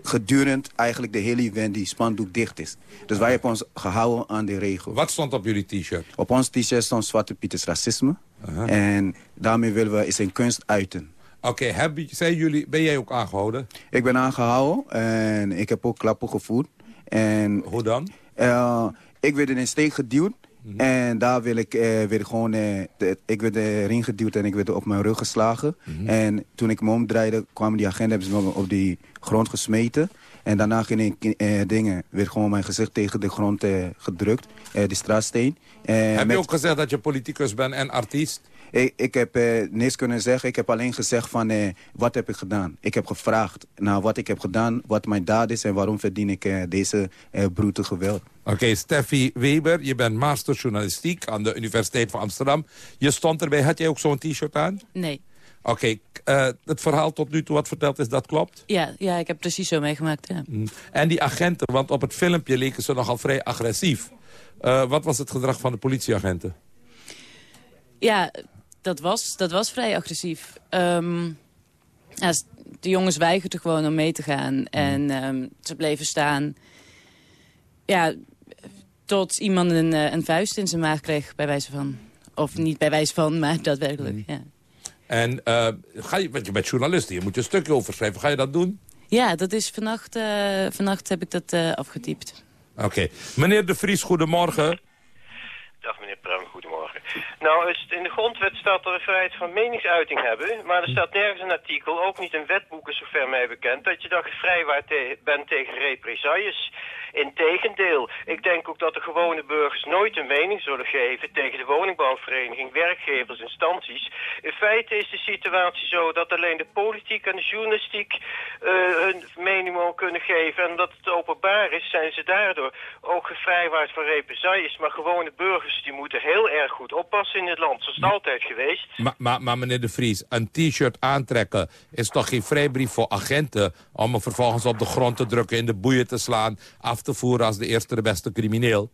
gedurende eigenlijk de hele event die spandoek dicht is. Dus wij hebben ons gehouden aan die regel. Wat stond op jullie t-shirt? Op ons t-shirt stond Zwarte Piet is racisme. En daarmee willen we een kunst uiten. Oké, okay, jullie, ben jij ook aangehouden? Ik ben aangehouden en ik heb ook klappen gevoerd. En, Hoe dan? Uh, ik werd in een steek geduwd. Mm -hmm. En daar wil ik, uh, werd gewoon, uh, de, ik werd erin geduwd en ik werd op mijn rug geslagen. Mm -hmm. En toen ik me omdraaide, kwamen die agenten, hebben ze me op die grond gesmeten. En daarna ging ik uh, dingen, werd gewoon mijn gezicht tegen de grond gedrukt, de straatsteen. heb je ook gezegd dat je politicus bent en artiest? Ik, ik heb uh, niks kunnen zeggen. Ik heb alleen gezegd van uh, wat heb ik gedaan. Ik heb gevraagd naar wat ik heb gedaan, wat mijn daad is... en waarom verdien ik uh, deze brute geweld. Oké, okay, Steffi Weber, je bent master journalistiek aan de Universiteit van Amsterdam. Je stond erbij, had jij ook zo'n t-shirt aan? Nee. Oké, okay, het verhaal tot nu toe wat verteld is, dat klopt? Ja, ja ik heb precies zo meegemaakt, ja. Mm. En die agenten, want op het filmpje leken ze nogal vrij agressief. wat was het gedrag van de politieagenten? Ja, dat was, dat was vrij agressief. Um, ja, de jongens weigerden gewoon om mee te gaan. En um, ze bleven staan. Ja, tot iemand een, een vuist in zijn maag kreeg, bij wijze van. Of niet bij wijze van, maar daadwerkelijk, mm. ja. En uh, ga je, want je bent journalist, je moet een stukje over schrijven. Ga je dat doen? Ja, dat is vannacht, uh, vannacht heb ik dat uh, afgetypt. Oké. Okay. Meneer De Vries, goedemorgen. Dag meneer Pram, goedemorgen. Nou, in de grondwet staat dat we vrijheid van meningsuiting hebben, maar er staat nergens een artikel, ook niet in wetboeken zover mij bekend, dat je dan vrij te bent tegen represailles. Integendeel, ik denk ook dat de gewone burgers nooit een mening zullen geven tegen de woningbouwvereniging, werkgevers, instanties. In feite is de situatie zo dat alleen de politiek en de journalistiek uh, hun mening mogen kunnen geven. En omdat het openbaar is, zijn ze daardoor ook gevrijwaard van represailles. Maar gewone burgers die moeten heel erg goed oppassen in dit land. Zo is het altijd geweest. Maar, maar, maar meneer De Vries, een t-shirt aantrekken is toch geen vrijbrief voor agenten... om hem vervolgens op de grond te drukken, in de boeien te slaan... af te voeren als de eerste de beste crimineel?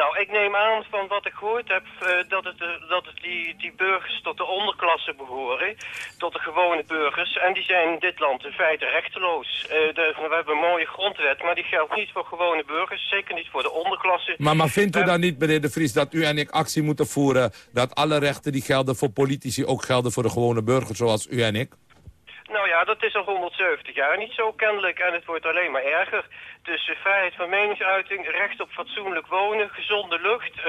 Nou, ik neem aan van wat ik gehoord heb uh, dat, het, uh, dat het die, die burgers tot de onderklasse behoren. Tot de gewone burgers. En die zijn in dit land in feite rechteloos. Uh, de, we hebben een mooie grondwet, maar die geldt niet voor gewone burgers. Zeker niet voor de onderklasse. Maar, maar vindt u dan niet, meneer De Vries, dat u en ik actie moeten voeren... dat alle rechten die gelden voor politici ook gelden voor de gewone burgers zoals u en ik? Nou dat is al 170 jaar niet zo kennelijk en het wordt alleen maar erger. Dus uh, vrijheid van meningsuiting, recht op fatsoenlijk wonen, gezonde lucht, uh,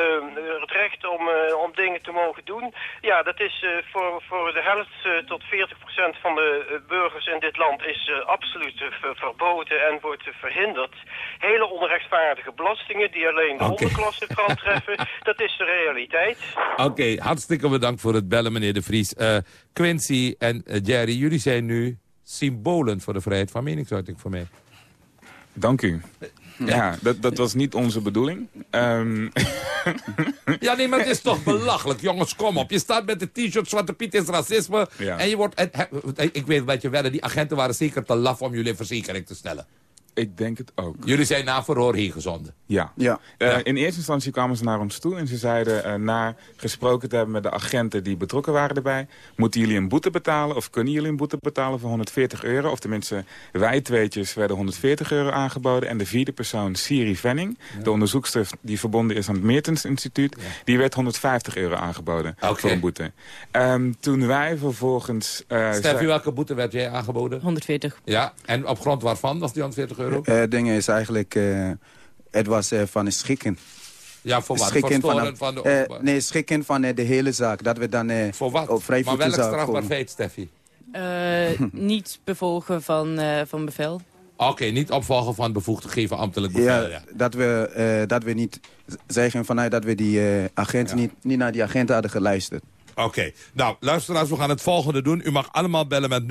uh, het recht om, om dingen te mogen doen. Ja, dat is voor, voor de helft tot 40 procent van de burgers in dit land is absoluut verboden en wordt verhinderd. Hele onrechtvaardige belastingen die alleen de okay. onderklasse <laughs> kan treffen, dat is de realiteit. Oké, okay, hartstikke bedankt voor het bellen meneer De Vries. Quincy en Jerry, jullie zijn nu symbolen voor de vrijheid van meningsuiting voor mij. Dank u. Ja, dat, dat was niet onze bedoeling. Um... <laughs> Ja, nee, maar het is toch belachelijk. Jongens, kom op. Je staat met de t-shirt Zwarte Piet is racisme. Ja. En je wordt... Ik weet wat je wedden, die agenten waren zeker te laf om jullie verzekering te stellen. Ik denk het ook. Jullie zijn na verhoor hier gezonden? Ja. ja. Uh, ja. In eerste instantie kwamen ze naar ons toe en ze zeiden... Uh, na gesproken te hebben met de agenten die betrokken waren erbij... moeten jullie een boete betalen of kunnen jullie een boete betalen voor 140 euro? Of tenminste, wij tweetjes werden 140 euro aangeboden... en de vierde persoon, Siri Venning, ja. de onderzoekster die verbonden is aan het Meertens Instituut... die werd 150 euro aangeboden okay. voor een boete. Um, toen wij vervolgens... Uh, Steffi, welke boete werd jij aangeboden? 140. Ja, en op grond waarvan was die 140 euro? Uh, dingen is eigenlijk, uh, het was uh, van een schikken. Ja, voor wat? Schikken voor van, van de uh, Nee, schikken van de hele zaak. Dat we dan voor wat? op vrij Maar welk strafbaar feit, Steffi? niet bevolgen van, van bevel. Oké, okay, niet opvolgen van bevoegd gegeven ambtelijk bevel. Ja, ja. Dat, we, dat we niet zeggen vanuit dat we die agenten ja. niet, niet naar die agenten hadden geluisterd. Oké, okay. nou luisteraars, we gaan het volgende doen. U mag allemaal bellen met 0800-1121.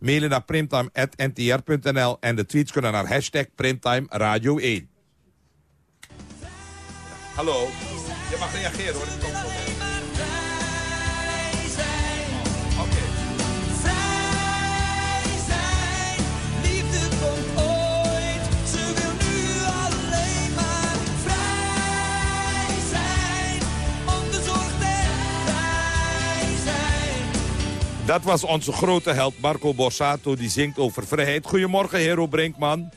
Mailen naar primtime.ntr.nl. En de tweets kunnen naar hashtag Primtime Radio 1. Hallo, je mag reageren hoor. Dat was onze grote held Marco Borsato, die zingt over vrijheid. Goedemorgen, Hero Brinkman.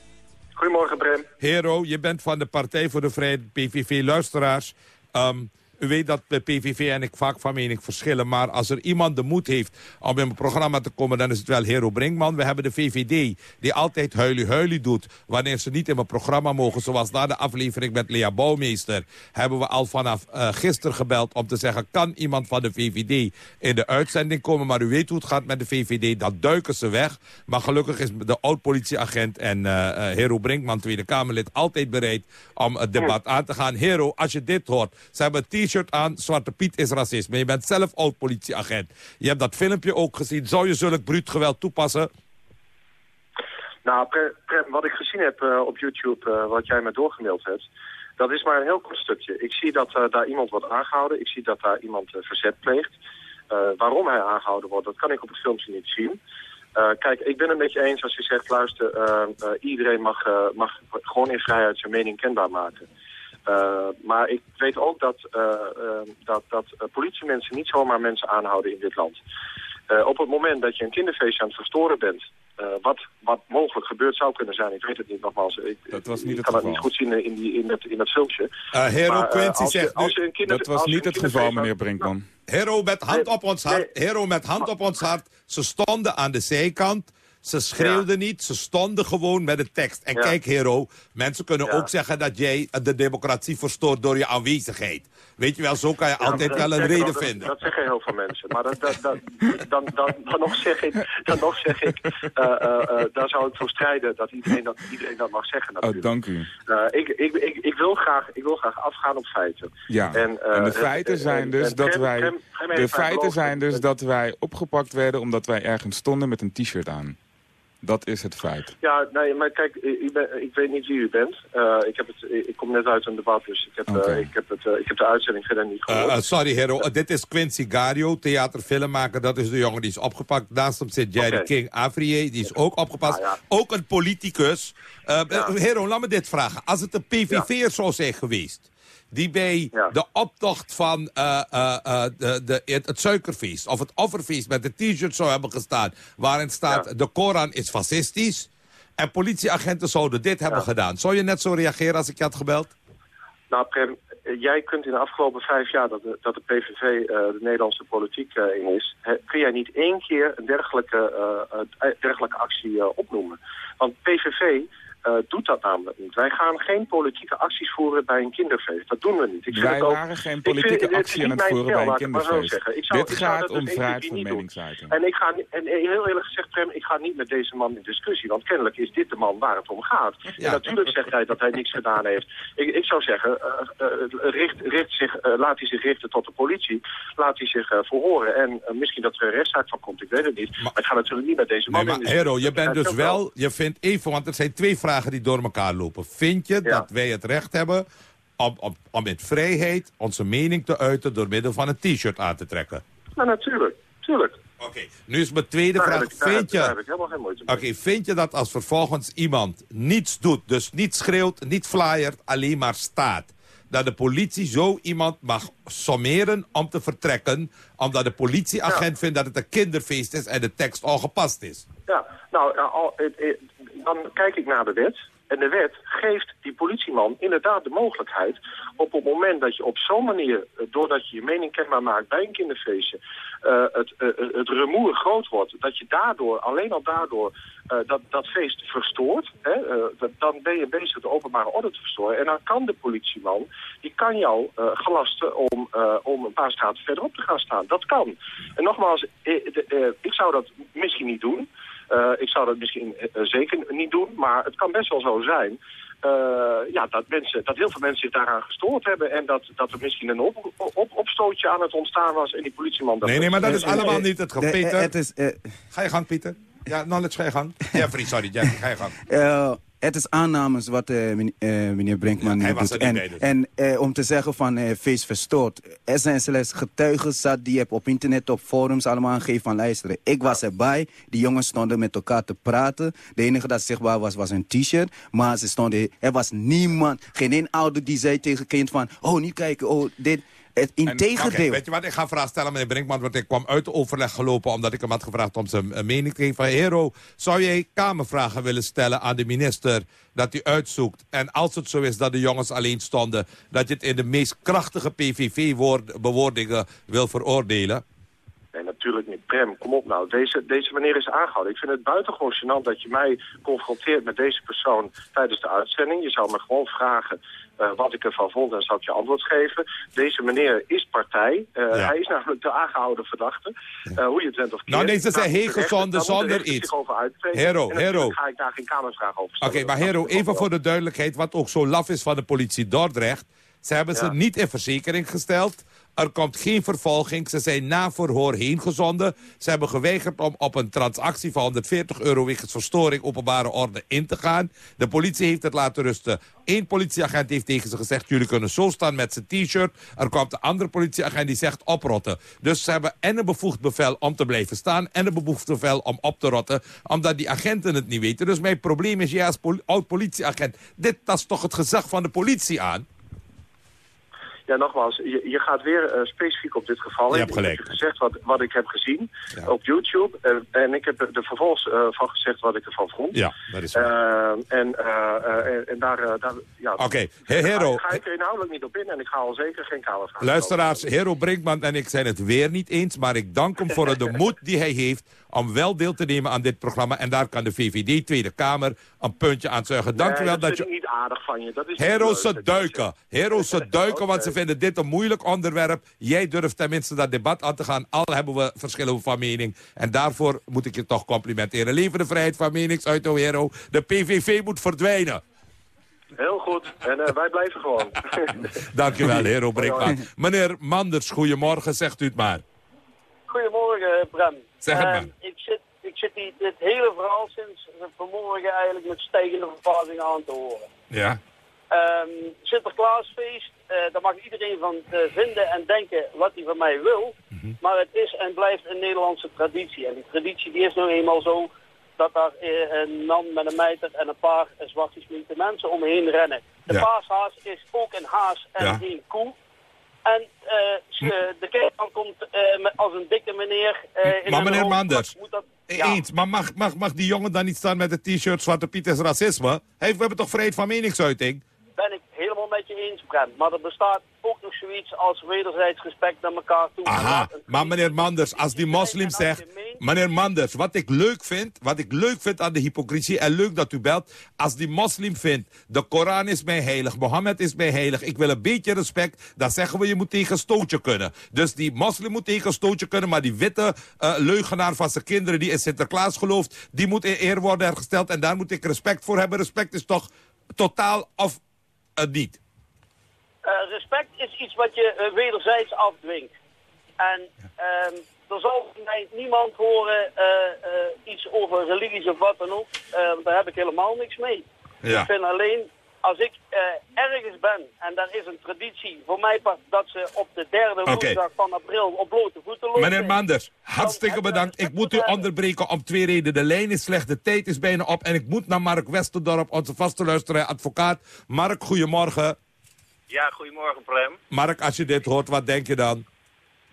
Goedemorgen, Brem. Hero, je bent van de Partij voor de Vrijheid, PVV-luisteraars. Um, u weet dat de PVV en ik vaak van mening verschillen. Maar als er iemand de moed heeft om in mijn programma te komen... dan is het wel Hero Brinkman. We hebben de VVD die altijd huilie-huilie doet... wanneer ze niet in mijn programma mogen. Zoals na de aflevering met Lea Bouwmeester... hebben we al vanaf uh, gisteren gebeld om te zeggen... kan iemand van de VVD in de uitzending komen? Maar u weet hoe het gaat met de VVD. Dat duiken ze weg. Maar gelukkig is de oud-politieagent en uh, uh, Hero Brinkman, Tweede Kamerlid... altijd bereid om het debat aan te gaan. Hero, als je dit hoort... ze hebben t-shirt aan, Zwarte Piet is racisme. Je bent zelf oud-politieagent. Je hebt dat filmpje ook gezien. Zou je zulk bruut geweld toepassen? Nou, Prem, Pre wat ik gezien heb uh, op YouTube, uh, wat jij me doorgemaild hebt... dat is maar een heel kort stukje. Ik zie dat uh, daar iemand wordt aangehouden. Ik zie dat daar iemand verzet pleegt. waarom hij aangehouden wordt, dat kan ik op het filmpje niet zien. kijk, ik ben het met eens als je zegt... luister, iedereen mag, mag gewoon in vrijheid zijn mening kenbaar maken... Uh, maar ik weet ook dat, uh, uh, dat, dat politiemensen niet zomaar mensen aanhouden in dit land. op het moment dat je een kinderfeestje aan het verstoren bent... wat, wat mogelijk gebeurd zou kunnen zijn, ik weet het niet nogmaals. Ik, dat was niet ik het kan geval. het niet goed zien in, die, in, dat, in dat filmpje. Hero Quincy zegt als je een kinder, Dat was niet het geval, meneer Brinkman. Hero met hand Nee, op ons hart. nee. Hero met hand op ons hart. Ze stonden aan de zijkant. Ze schreeuwden niet, ze stonden gewoon met de tekst. En Ja. kijk, Hero, mensen kunnen Ja. ook zeggen dat jij de democratie verstoort door je aanwezigheid. Weet je wel, zo kan je Ja, altijd dat wel een reden dat, vinden. Dat zeggen heel veel mensen. Maar dat, dat, dat, dan, dan, dan nog zeg ik, dan nog zeg ik eh, eh, eh, daar zou ik voor strijden dat iedereen dat, iedereen dat mag zeggen Oh, natuurlijk. dank u. Eh, ik, ik, ik, ik, wil graag, ik wil graag afgaan op feiten. Ja, En, en, de feiten en- zijn dus en dat wij... De feiten zijn dus dat wij opgepakt werden omdat wij ergens stonden met een t-shirt aan. Dat is het feit. Ja, nee, maar kijk, ik, ik ben, ik weet niet wie u bent. Eh, ik, heb het, ik kom net uit een debat, dus ik heb, eh, ik heb, het, eh, ik heb de uitzending verder niet Eh, gehoord. eh, sorry, Hero. Dit is Quincy Gario, theaterfilmmaker. Dat is de jongen die is opgepakt. Naast hem zit Jerry. King Avrier. Die is ook opgepakt. Ook een politicus. Eh, eh, Hero, laat me dit vragen. Als het een PVV'er zou zijn geweest... die bij de optocht van eh, eh, eh, de, de, het, het suikerfeest... of het offerfeest met de t-shirt zou hebben gestaan... waarin staat de Koran is fascistisch... en politieagenten zouden dit hebben gedaan. Zou je net zo reageren als ik je had gebeld? Nou, Prem, jij kunt in de afgelopen vijf jaar dat de, dat de PVV de Nederlandse politiek in is... kun jij niet één keer een dergelijke, dergelijke actie opnoemen. Want PVV eh, doet dat namelijk niet. Wij gaan geen politieke acties voeren bij een kinderfeest. Dat doen we niet. Ik vind Wij het ook- waren geen ik vind- politieke is actie aan het voeren bij een ik het maar kinderfeest. zeggen. Ik zou- Dit ik zou gaat dat om vrijheid van meningsuiting. En ik ga niet- en heel eerlijk gezegd, Prem, ik ga niet met deze man in discussie. Want kennelijk is dit de man waar het om gaat. En natuurlijk zegt hij dat hij niks gedaan heeft. Ik, ik zou zeggen, eh, eh, richt, richt zich, eh, laat hij zich richten tot de politie. Laat hij zich eh, verhoren. En eh, misschien dat er een rechtszaak van komt, ik weet het niet. Maar, ik ga natuurlijk niet met deze man Nee, in maar discussie. Hero, je bent dus ik wel, je vindt even, want er zijn twee vragen die door elkaar lopen. Vind je dat wij het recht hebben om, om, om in vrijheid onze mening te uiten door middel van een t-shirt aan te trekken? Nou, natuurlijk. Tuurlijk. Oké, nu is mijn tweede Daar vraag. ik- vind je, daar heb ik helemaal geen moeite mee. Oké, vind je dat als vervolgens iemand niets doet, dus niet schreeuwt, niet flyert, alleen maar staat, dat de politie zo iemand mag sommeren om te vertrekken, omdat de politieagent vindt dat het een kinderfeest is en de tekst ongepast is? Ja, nou, dan kijk ik naar de wet. En de wet geeft die politieman inderdaad de mogelijkheid... op het moment dat je op zo'n manier, eh, doordat je je mening kenbaar maakt bij een kinderfeestje... eh, het, eh, het rumoer groot wordt, dat je daardoor, alleen al daardoor, dat, dat feest verstoort... Hè, dan ben je bezig de openbare orde te verstoren. En dan kan de politieman, die kan jou gelasten om, om een paar straten verderop te gaan staan. Dat kan. En nogmaals, ik zou dat misschien niet doen... Eh, ik zou dat misschien eh, zeker niet doen, maar het kan best wel zo zijn... eh, ja, dat, mensen, dat heel veel mensen zich daaraan gestoord hebben... en dat, dat er misschien een op, op, opstootje aan het ontstaan was... en die politieman... Dat Nee, nee, maar dat is allemaal niet het geval. Peter, het is, ga je gang, Pieter. Ja, knowledge, ga je gang. <laughs> Jeffrey, sorry, Jeffrey, ga je gang. Het is aannames wat eh, meneer, eh, meneer Brinkman doet. En, dus. en eh, om te zeggen van eh, feest verstoord. Er zijn slechts getuigen zat die heb op internet, op forums allemaal aangegeven van luisteren. Ik was erbij, die jongens stonden met elkaar te praten. De enige dat zichtbaar was, was een t-shirt. Maar ze stonden, er was niemand, geen één ouder die zei tegen kind van... Oh, niet kijken, oh, dit... Het integendeel. Weet je wat, ik ga een vraag stellen, meneer Brinkman, want ik kwam uit de overleg gelopen omdat ik hem had gevraagd om zijn eh, mening te geven. Hero, zou jij kamervragen willen stellen aan de minister dat hij uitzoekt? En als het zo is dat de jongens alleen stonden, dat je het in de meest krachtige PVV-bewoordingen wil veroordelen? Nee, natuurlijk niet. Prem, kom op nou. Deze, deze meneer is aangehouden. Ik vind het buitengewoon gênant dat je mij confronteert met deze persoon tijdens de uitzending. Je zou me gewoon vragen eh, wat ik ervan vond en zou ik je antwoord geven. Deze meneer is partij. Eh, Ja. Hij is namelijk de aangehouden verdachte. Eh, hoe je het bent of keert. Nou, nee, ze zijn Nou, de zonder rechter iets. Hero, Hero. ga ik daar geen kamervraag over Oké, stellen. maar Hero, even voor de duidelijkheid, wat ook zo laf is van de politie Dordrecht. Ze hebben ze niet in verzekering gesteld. Er komt geen vervolging. Ze zijn na verhoor heen gezonden. Ze hebben geweigerd om op een transactie van 140 euro wegens verstoring openbare orde in te gaan. De politie heeft het laten rusten. Eén politieagent heeft tegen ze gezegd, jullie kunnen zo staan met zijn t-shirt. Er komt een andere politieagent die zegt oprotten. Dus ze hebben en een bevoegd bevel om te blijven staan... en een bevoegd bevel om op te rotten, omdat die agenten het niet weten. Dus mijn probleem is, jij als pol- oud-politieagent... dit tast toch het gezag van de politie aan? Ja, nogmaals, je, je gaat weer eh, specifiek op dit geval. Je in. hebt gelijk. Ik heb gezegd wat, wat ik heb gezien op YouTube. eh, en ik heb er vervolgens eh, van gezegd wat ik ervan vond. Ja, dat is Eh, en, en, daar, daar ja, Oké, Hero. ga ik er inhoudelijk niet op in. En ik ga al zeker geen kamervraag Luisteraars, Hero Brinkman en ik zijn het weer niet eens... maar ik dank hem voor de moed die hij heeft om wel deel te nemen aan dit programma. En daar kan de VVD Tweede Kamer een puntje aan zuigen. Dank u Nee, wel dat dat je... niet aardig van je. Dat is ze duiken. Heroes ze duiken, want ze <laughs> vinden dit een moeilijk onderwerp. Jij durft tenminste dat debat aan te gaan. Al hebben we verschillen van mening. En daarvoor moet ik je toch complimenteren. Leven de vrijheid van meningsuiting, Hero. De PVV moet verdwijnen. Heel goed. En eh, wij blijven gewoon. <laughs> Dankjewel, Hero Brinkman. Meneer Manders, goedemorgen, zegt u het maar. Goedemorgen, Bram. Zeg het Eh, maar. ik zit, ik zit dit hele verhaal sinds vanmorgen eigenlijk met stijgende verbazing aan te horen. Ja. Ehm, Sinterklaasfeest, eh, daar mag iedereen van eh, vinden en denken wat hij van mij wil. Mhm. Maar het is en blijft een Nederlandse traditie. En die traditie die is nou eenmaal zo dat daar eh, een man met een mijter en een paar zwart gesminkte mensen omheen rennen. De Ja. paashaas is ook een haas en Ja. geen koe. En ze- de kerkman komt als een dikke meneer... eh, in Maar meneer Manders. Moet dat, eens, maar mag, mag, mag die jongen dan niet staan met het t-shirt Zwarte Piet is racisme? Hey, we hebben toch vrijheid van meningsuiting? Ben ik helemaal met je eens, Brent. Maar er bestaat ook nog zoiets als wederzijds respect naar elkaar toe. Aha, maar meneer Manders, als die moslim zegt... Meneer Manders, wat ik leuk vind, wat ik leuk vind aan de hypocrisie... en leuk dat u belt, als die moslim vindt... de Koran is mij heilig, Mohammed is mij heilig... ik wil een beetje respect, dan zeggen we je moet tegen een stootje kunnen. Dus die moslim moet tegen een stootje kunnen... maar die witte eh, leugenaar van zijn kinderen die in Sinterklaas gelooft... die moet in eer worden hergesteld en daar moet ik respect voor hebben. Respect is toch totaal of eh, niet? Respect is iets wat je eh, wederzijds afdwingt. En ehm, er zal mij niemand horen eh, iets over religies of wat dan ook. Want daar heb ik helemaal niks mee. Ja. Ik vind alleen, als ik eh, ergens ben en daar is een traditie voor mij pas dat ze op de derde Oké. woensdag van april op blote voeten lopen. Meneer Manders, hartstikke bedankt. Ik moet u onderbreken om twee redenen. De lijn is slecht, de tijd is bijna op... en ik moet naar Mark Westerdorp, onze vaste luisteraar, advocaat. Mark, goedemorgen. Ja, goedemorgen Prem. Mark, als je dit hoort, wat denk je dan?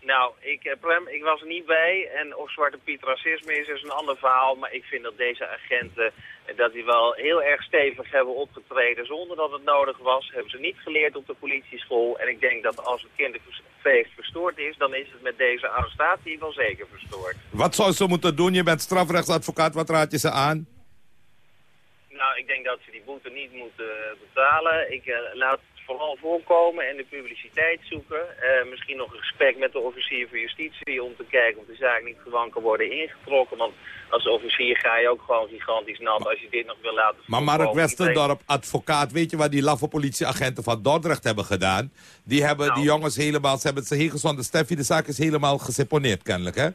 Nou, ik, eh, Prem, ik was er niet bij en of Zwarte Piet racisme is, is een ander verhaal. Maar ik vind dat deze agenten, eh, dat die wel heel erg stevig hebben opgetreden zonder dat het nodig was. Hebben ze niet geleerd op de politieschool. En ik denk dat als het kinderfeest verstoord is, dan is het met deze arrestatie wel zeker verstoord. Wat zou ze moeten doen? Je bent strafrechtsadvocaat, wat raad je ze aan? Nou, ik denk dat ze die boete niet moeten eh, betalen. Ik eh, laat vooral voorkomen en de publiciteit zoeken. Eh, misschien nog een gesprek met de officier van justitie om te kijken of de zaak niet gewoon kan worden ingetrokken. Want als officier ga je ook gewoon gigantisch nat als je dit nog wil laten Maar. Mark Westerdorp, advocaat, weet je wat die laffe politieagenten van Dordrecht hebben gedaan? Die hebben die jongens helemaal, ze hebben ze heen gezonden. Steffi, de zaak is helemaal geseponeerd kennelijk, hè?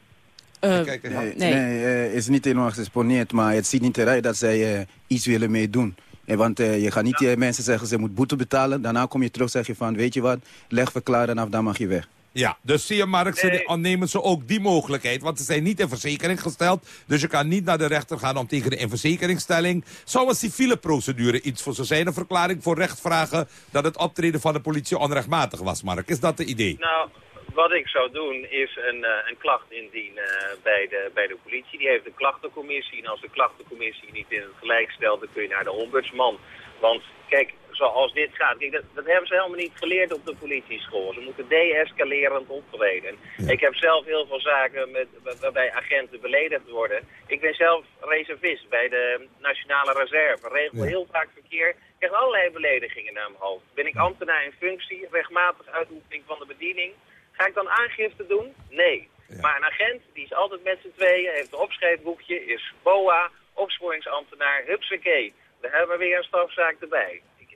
Kijk, Nee, nee. eh, is niet helemaal gesponeerd, maar het ziet niet eruit dat zij eh, iets willen meedoen. Want eh, je gaat niet eh, mensen zeggen ze moet boete betalen. Daarna kom je terug zeg je van weet je wat, leg verklaren af, dan mag je weg. Ja, dus zie je Mark, ze ontnemen ze ook die mogelijkheid. Want ze zijn niet in verzekering gesteld. Dus je kan niet naar de rechter gaan om tegen de inverzekeringstelling. Zou een civiele procedure iets voor ze zijn? Een verklaring voor recht vragen dat het optreden van de politie onrechtmatig was, Mark. Is dat de idee? Nou, wat ik zou doen is een, eh, een klacht indienen bij, de, bij de politie. Die heeft een klachtencommissie. En als de klachtencommissie niet in het gelijk stelt, dan kun je naar de ombudsman. Want kijk, zoals dit gaat, kijk, dat, dat hebben ze helemaal niet geleerd op de politieschool. Ze moeten de-escalerend optreden. Ik heb zelf heel veel zaken met, waar- waarbij agenten beledigd worden. Ik ben zelf reservist bij de Nationale Reserve. Regel heel vaak verkeer. Ik krijg allerlei beledigingen naar mijn hoofd. Ben ik ambtenaar in functie, rechtmatig uitoefening van de bediening? Ga ik dan aangifte doen? Nee. Maar een agent, die is altijd met z'n tweeën, heeft een opschrijfboekje, is BOA, opsporingsambtenaar, hupsakee. We hebben weer een strafzaak erbij. Ik,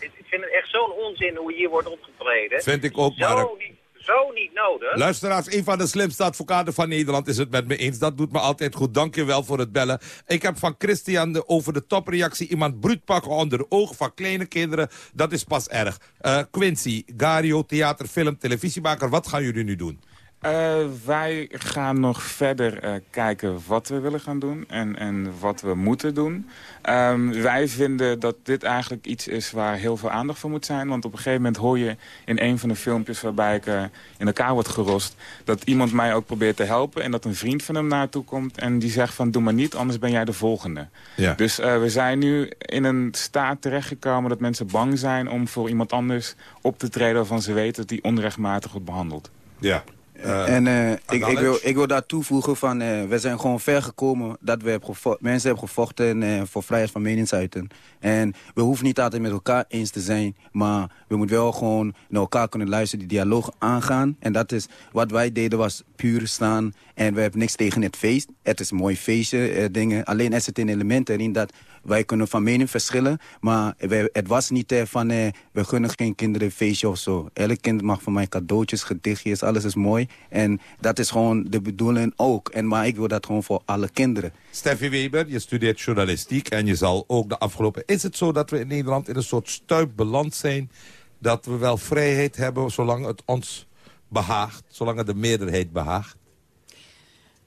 ik, vind het echt zo'n onzin hoe hier wordt opgetreden. Vind ik ook, zo Mark. Zo niet nodig. Luisteraars, een van de slimste advocaten van Nederland is het met me eens. Dat doet me altijd goed. Dank je wel voor het bellen. Ik heb van Christian de, over de topreactie iemand bruut pakken onder de ogen van kleine kinderen. Dat is pas erg. Eh, Quincy, Gario, theater, film, televisiemaker. Wat gaan jullie nu doen? Uh, wij gaan nog verder uh, kijken wat we willen gaan doen en, en wat we moeten doen. Um, wij vinden dat dit eigenlijk iets is waar heel veel aandacht voor moet zijn. Want op een gegeven moment hoor je in een van de filmpjes waarbij ik uh, in elkaar word gerost... dat iemand mij ook probeert te helpen en dat een vriend van hem naartoe komt... en die zegt van doe maar niet, anders ben jij de volgende. Ja. Dus we zijn nu in een staat terechtgekomen dat mensen bang zijn... om voor iemand anders op te treden waarvan ze weten dat die onrechtmatig wordt behandeld. Ja. Uh, en uh, ik, ik, wil, ik wil daar toevoegen van, uh, we zijn gewoon ver gekomen dat we hebben mensen hebben gevochten voor vrijheid van meningsuiten. En we hoeven niet altijd met elkaar eens te zijn, maar we moeten wel gewoon naar elkaar kunnen luisteren, die dialoog aangaan. En dat is wat wij deden was puur staan en we hebben niks tegen het feest. Het is een mooi feestje, dingen. Alleen er zitten elementen erin dat wij kunnen van mening verschillen, maar wij, het was niet eh, van eh, we gunnen geen kinderen een feestje of zo. Elk kind mag van mij cadeautjes, gedichtjes, alles is mooi. En dat is gewoon de bedoeling ook. En, maar ik wil dat gewoon voor alle kinderen. Steffi Weber, je studeert journalistiek en je zal ook de afgelopen... Is het zo dat we in Nederland in een soort stuip beland zijn... dat we wel vrijheid hebben zolang het ons behaagt, zolang het de meerderheid behaagt?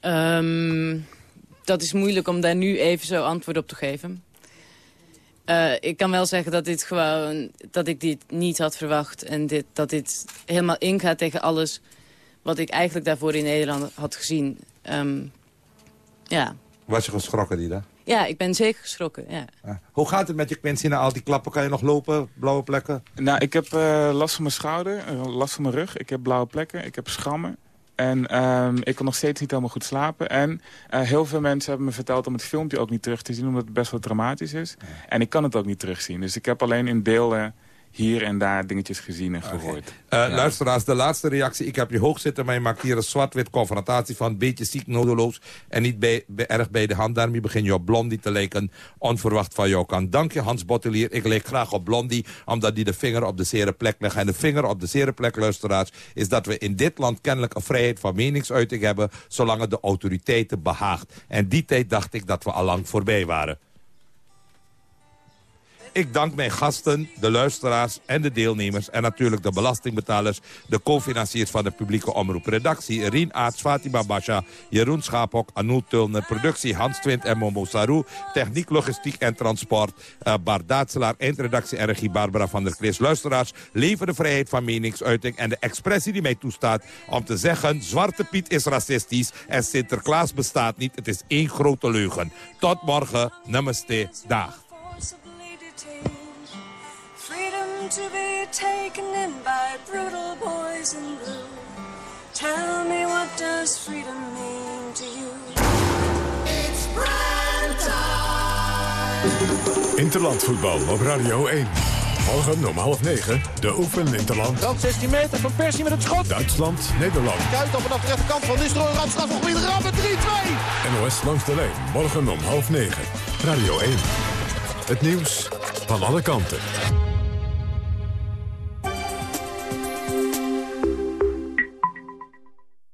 Um, dat is moeilijk om daar nu even zo antwoord op te geven. Uh, ik kan wel zeggen dat dit gewoon dat ik dit niet had verwacht. En dit, dat dit helemaal ingaat tegen alles wat ik eigenlijk daarvoor in Nederland had gezien. Um, ja. Was je geschrokken, Dida? Ja, ik ben zeker geschrokken, ja. Hoe gaat het met je? Ben na al die klappen. Kan je nog lopen? Blauwe plekken? Nou, ik heb uh, last van mijn schouder, last van mijn rug. Ik heb blauwe plekken, ik heb schrammen. En um, ik kon nog steeds niet helemaal goed slapen. En uh, heel veel mensen hebben me verteld om het filmpje ook niet terug te zien... omdat het best wel dramatisch is. Ja. En ik kan het ook niet terugzien. Dus ik heb alleen in beelden hier en daar dingetjes gezien en gehoord. Okay. Uh, ja. Luisteraars, de laatste reactie. Ik heb je hoog zitten, maar je maakt hier een zwart-wit confrontatie van... beetje ziek, nodeloos en niet bij, bij, erg bij de hand. Daarmee begin je op Blondie te lijken, onverwacht van jou kan. Dank je, Hans Bottelier. Ik leek graag op Blondie, omdat die de vinger op de zere plek legt. En de vinger op de zere plek, luisteraars, is dat we in dit land kennelijk een vrijheid van meningsuiting hebben... zolang het de autoriteiten behaagt. En die tijd dacht ik dat we allang voorbij waren. Ik dank mijn gasten, de luisteraars en de deelnemers... en natuurlijk de belastingbetalers, de co-financiers van de publieke omroep. Redactie Rien Aarts, Fatima Basha, Jeroen Schapok, Anouk Tulner... productie Hans Twint en Momo Sarou, techniek, logistiek en transport... Uh, Bart Daatselaar, eindredactie en regie Barbara van der Kris. Luisteraars, leven de vrijheid van meningsuiting... en de expressie die mij toestaat om te zeggen... Zwarte Piet is racistisch en Sinterklaas bestaat niet. Het is één grote leugen. Tot morgen, namaste, dag. To be taken in by brutal boys in blue. Tell me what does freedom mean to you? It's time. Interlandvoetbal op Radio 1. Morgen om half negen, de oefen Interland. Dan 16 meter van Persie met het schot. Duitsland, Nederland. Kuit op vanaf de rechterkant van Nistelrooy. Ramstraat nog weer rammen, 3-2. NOS langs de lijn, morgen om half negen. Radio 1. Het nieuws van alle kanten.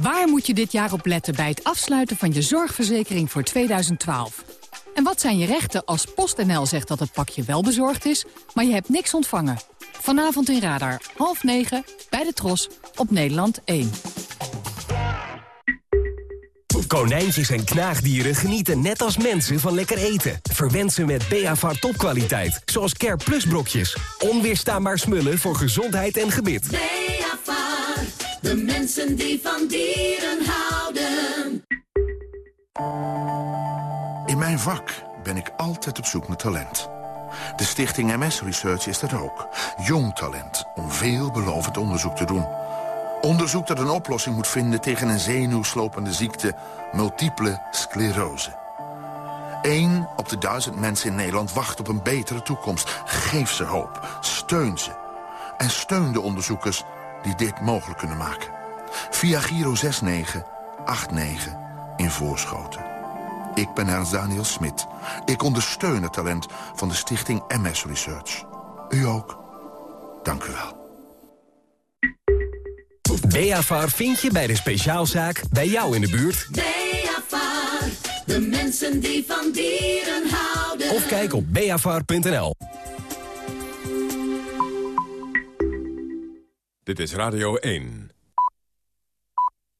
Waar moet je dit jaar op letten bij het afsluiten van je zorgverzekering voor 2012? En wat zijn je rechten als PostNL zegt dat het pakje wel bezorgd is, maar je hebt niks ontvangen? Vanavond in Radar, half negen, bij de Tros, op Nederland 1. Konijntjes en knaagdieren genieten net als mensen van lekker eten. Verwend ze met Beavar topkwaliteit, zoals Care Plus brokjes. Onweerstaanbaar smullen voor gezondheid en gebit. Beavar, de mensen die van dieren houden. In mijn vak ben ik altijd op zoek naar talent. De stichting MS Research is dat ook. Jong talent om veelbelovend onderzoek te doen... Onderzoek dat een oplossing moet vinden tegen een zenuwslopende ziekte, multiple sclerose. Eén op de duizend mensen in Nederland wacht op een betere toekomst. Geef ze hoop, steun ze. En steun de onderzoekers die dit mogelijk kunnen maken. Via Giro 6989 in Voorschoten. Ik ben Ernst Daniel Smit. Ik ondersteun het talent van de stichting MS Research. U ook. Dank u wel. Beafar vind je bij de speciaalzaak bij jou in de buurt. Beafar, de mensen die van dieren houden. Of kijk op beafar.nl. Dit is Radio 1.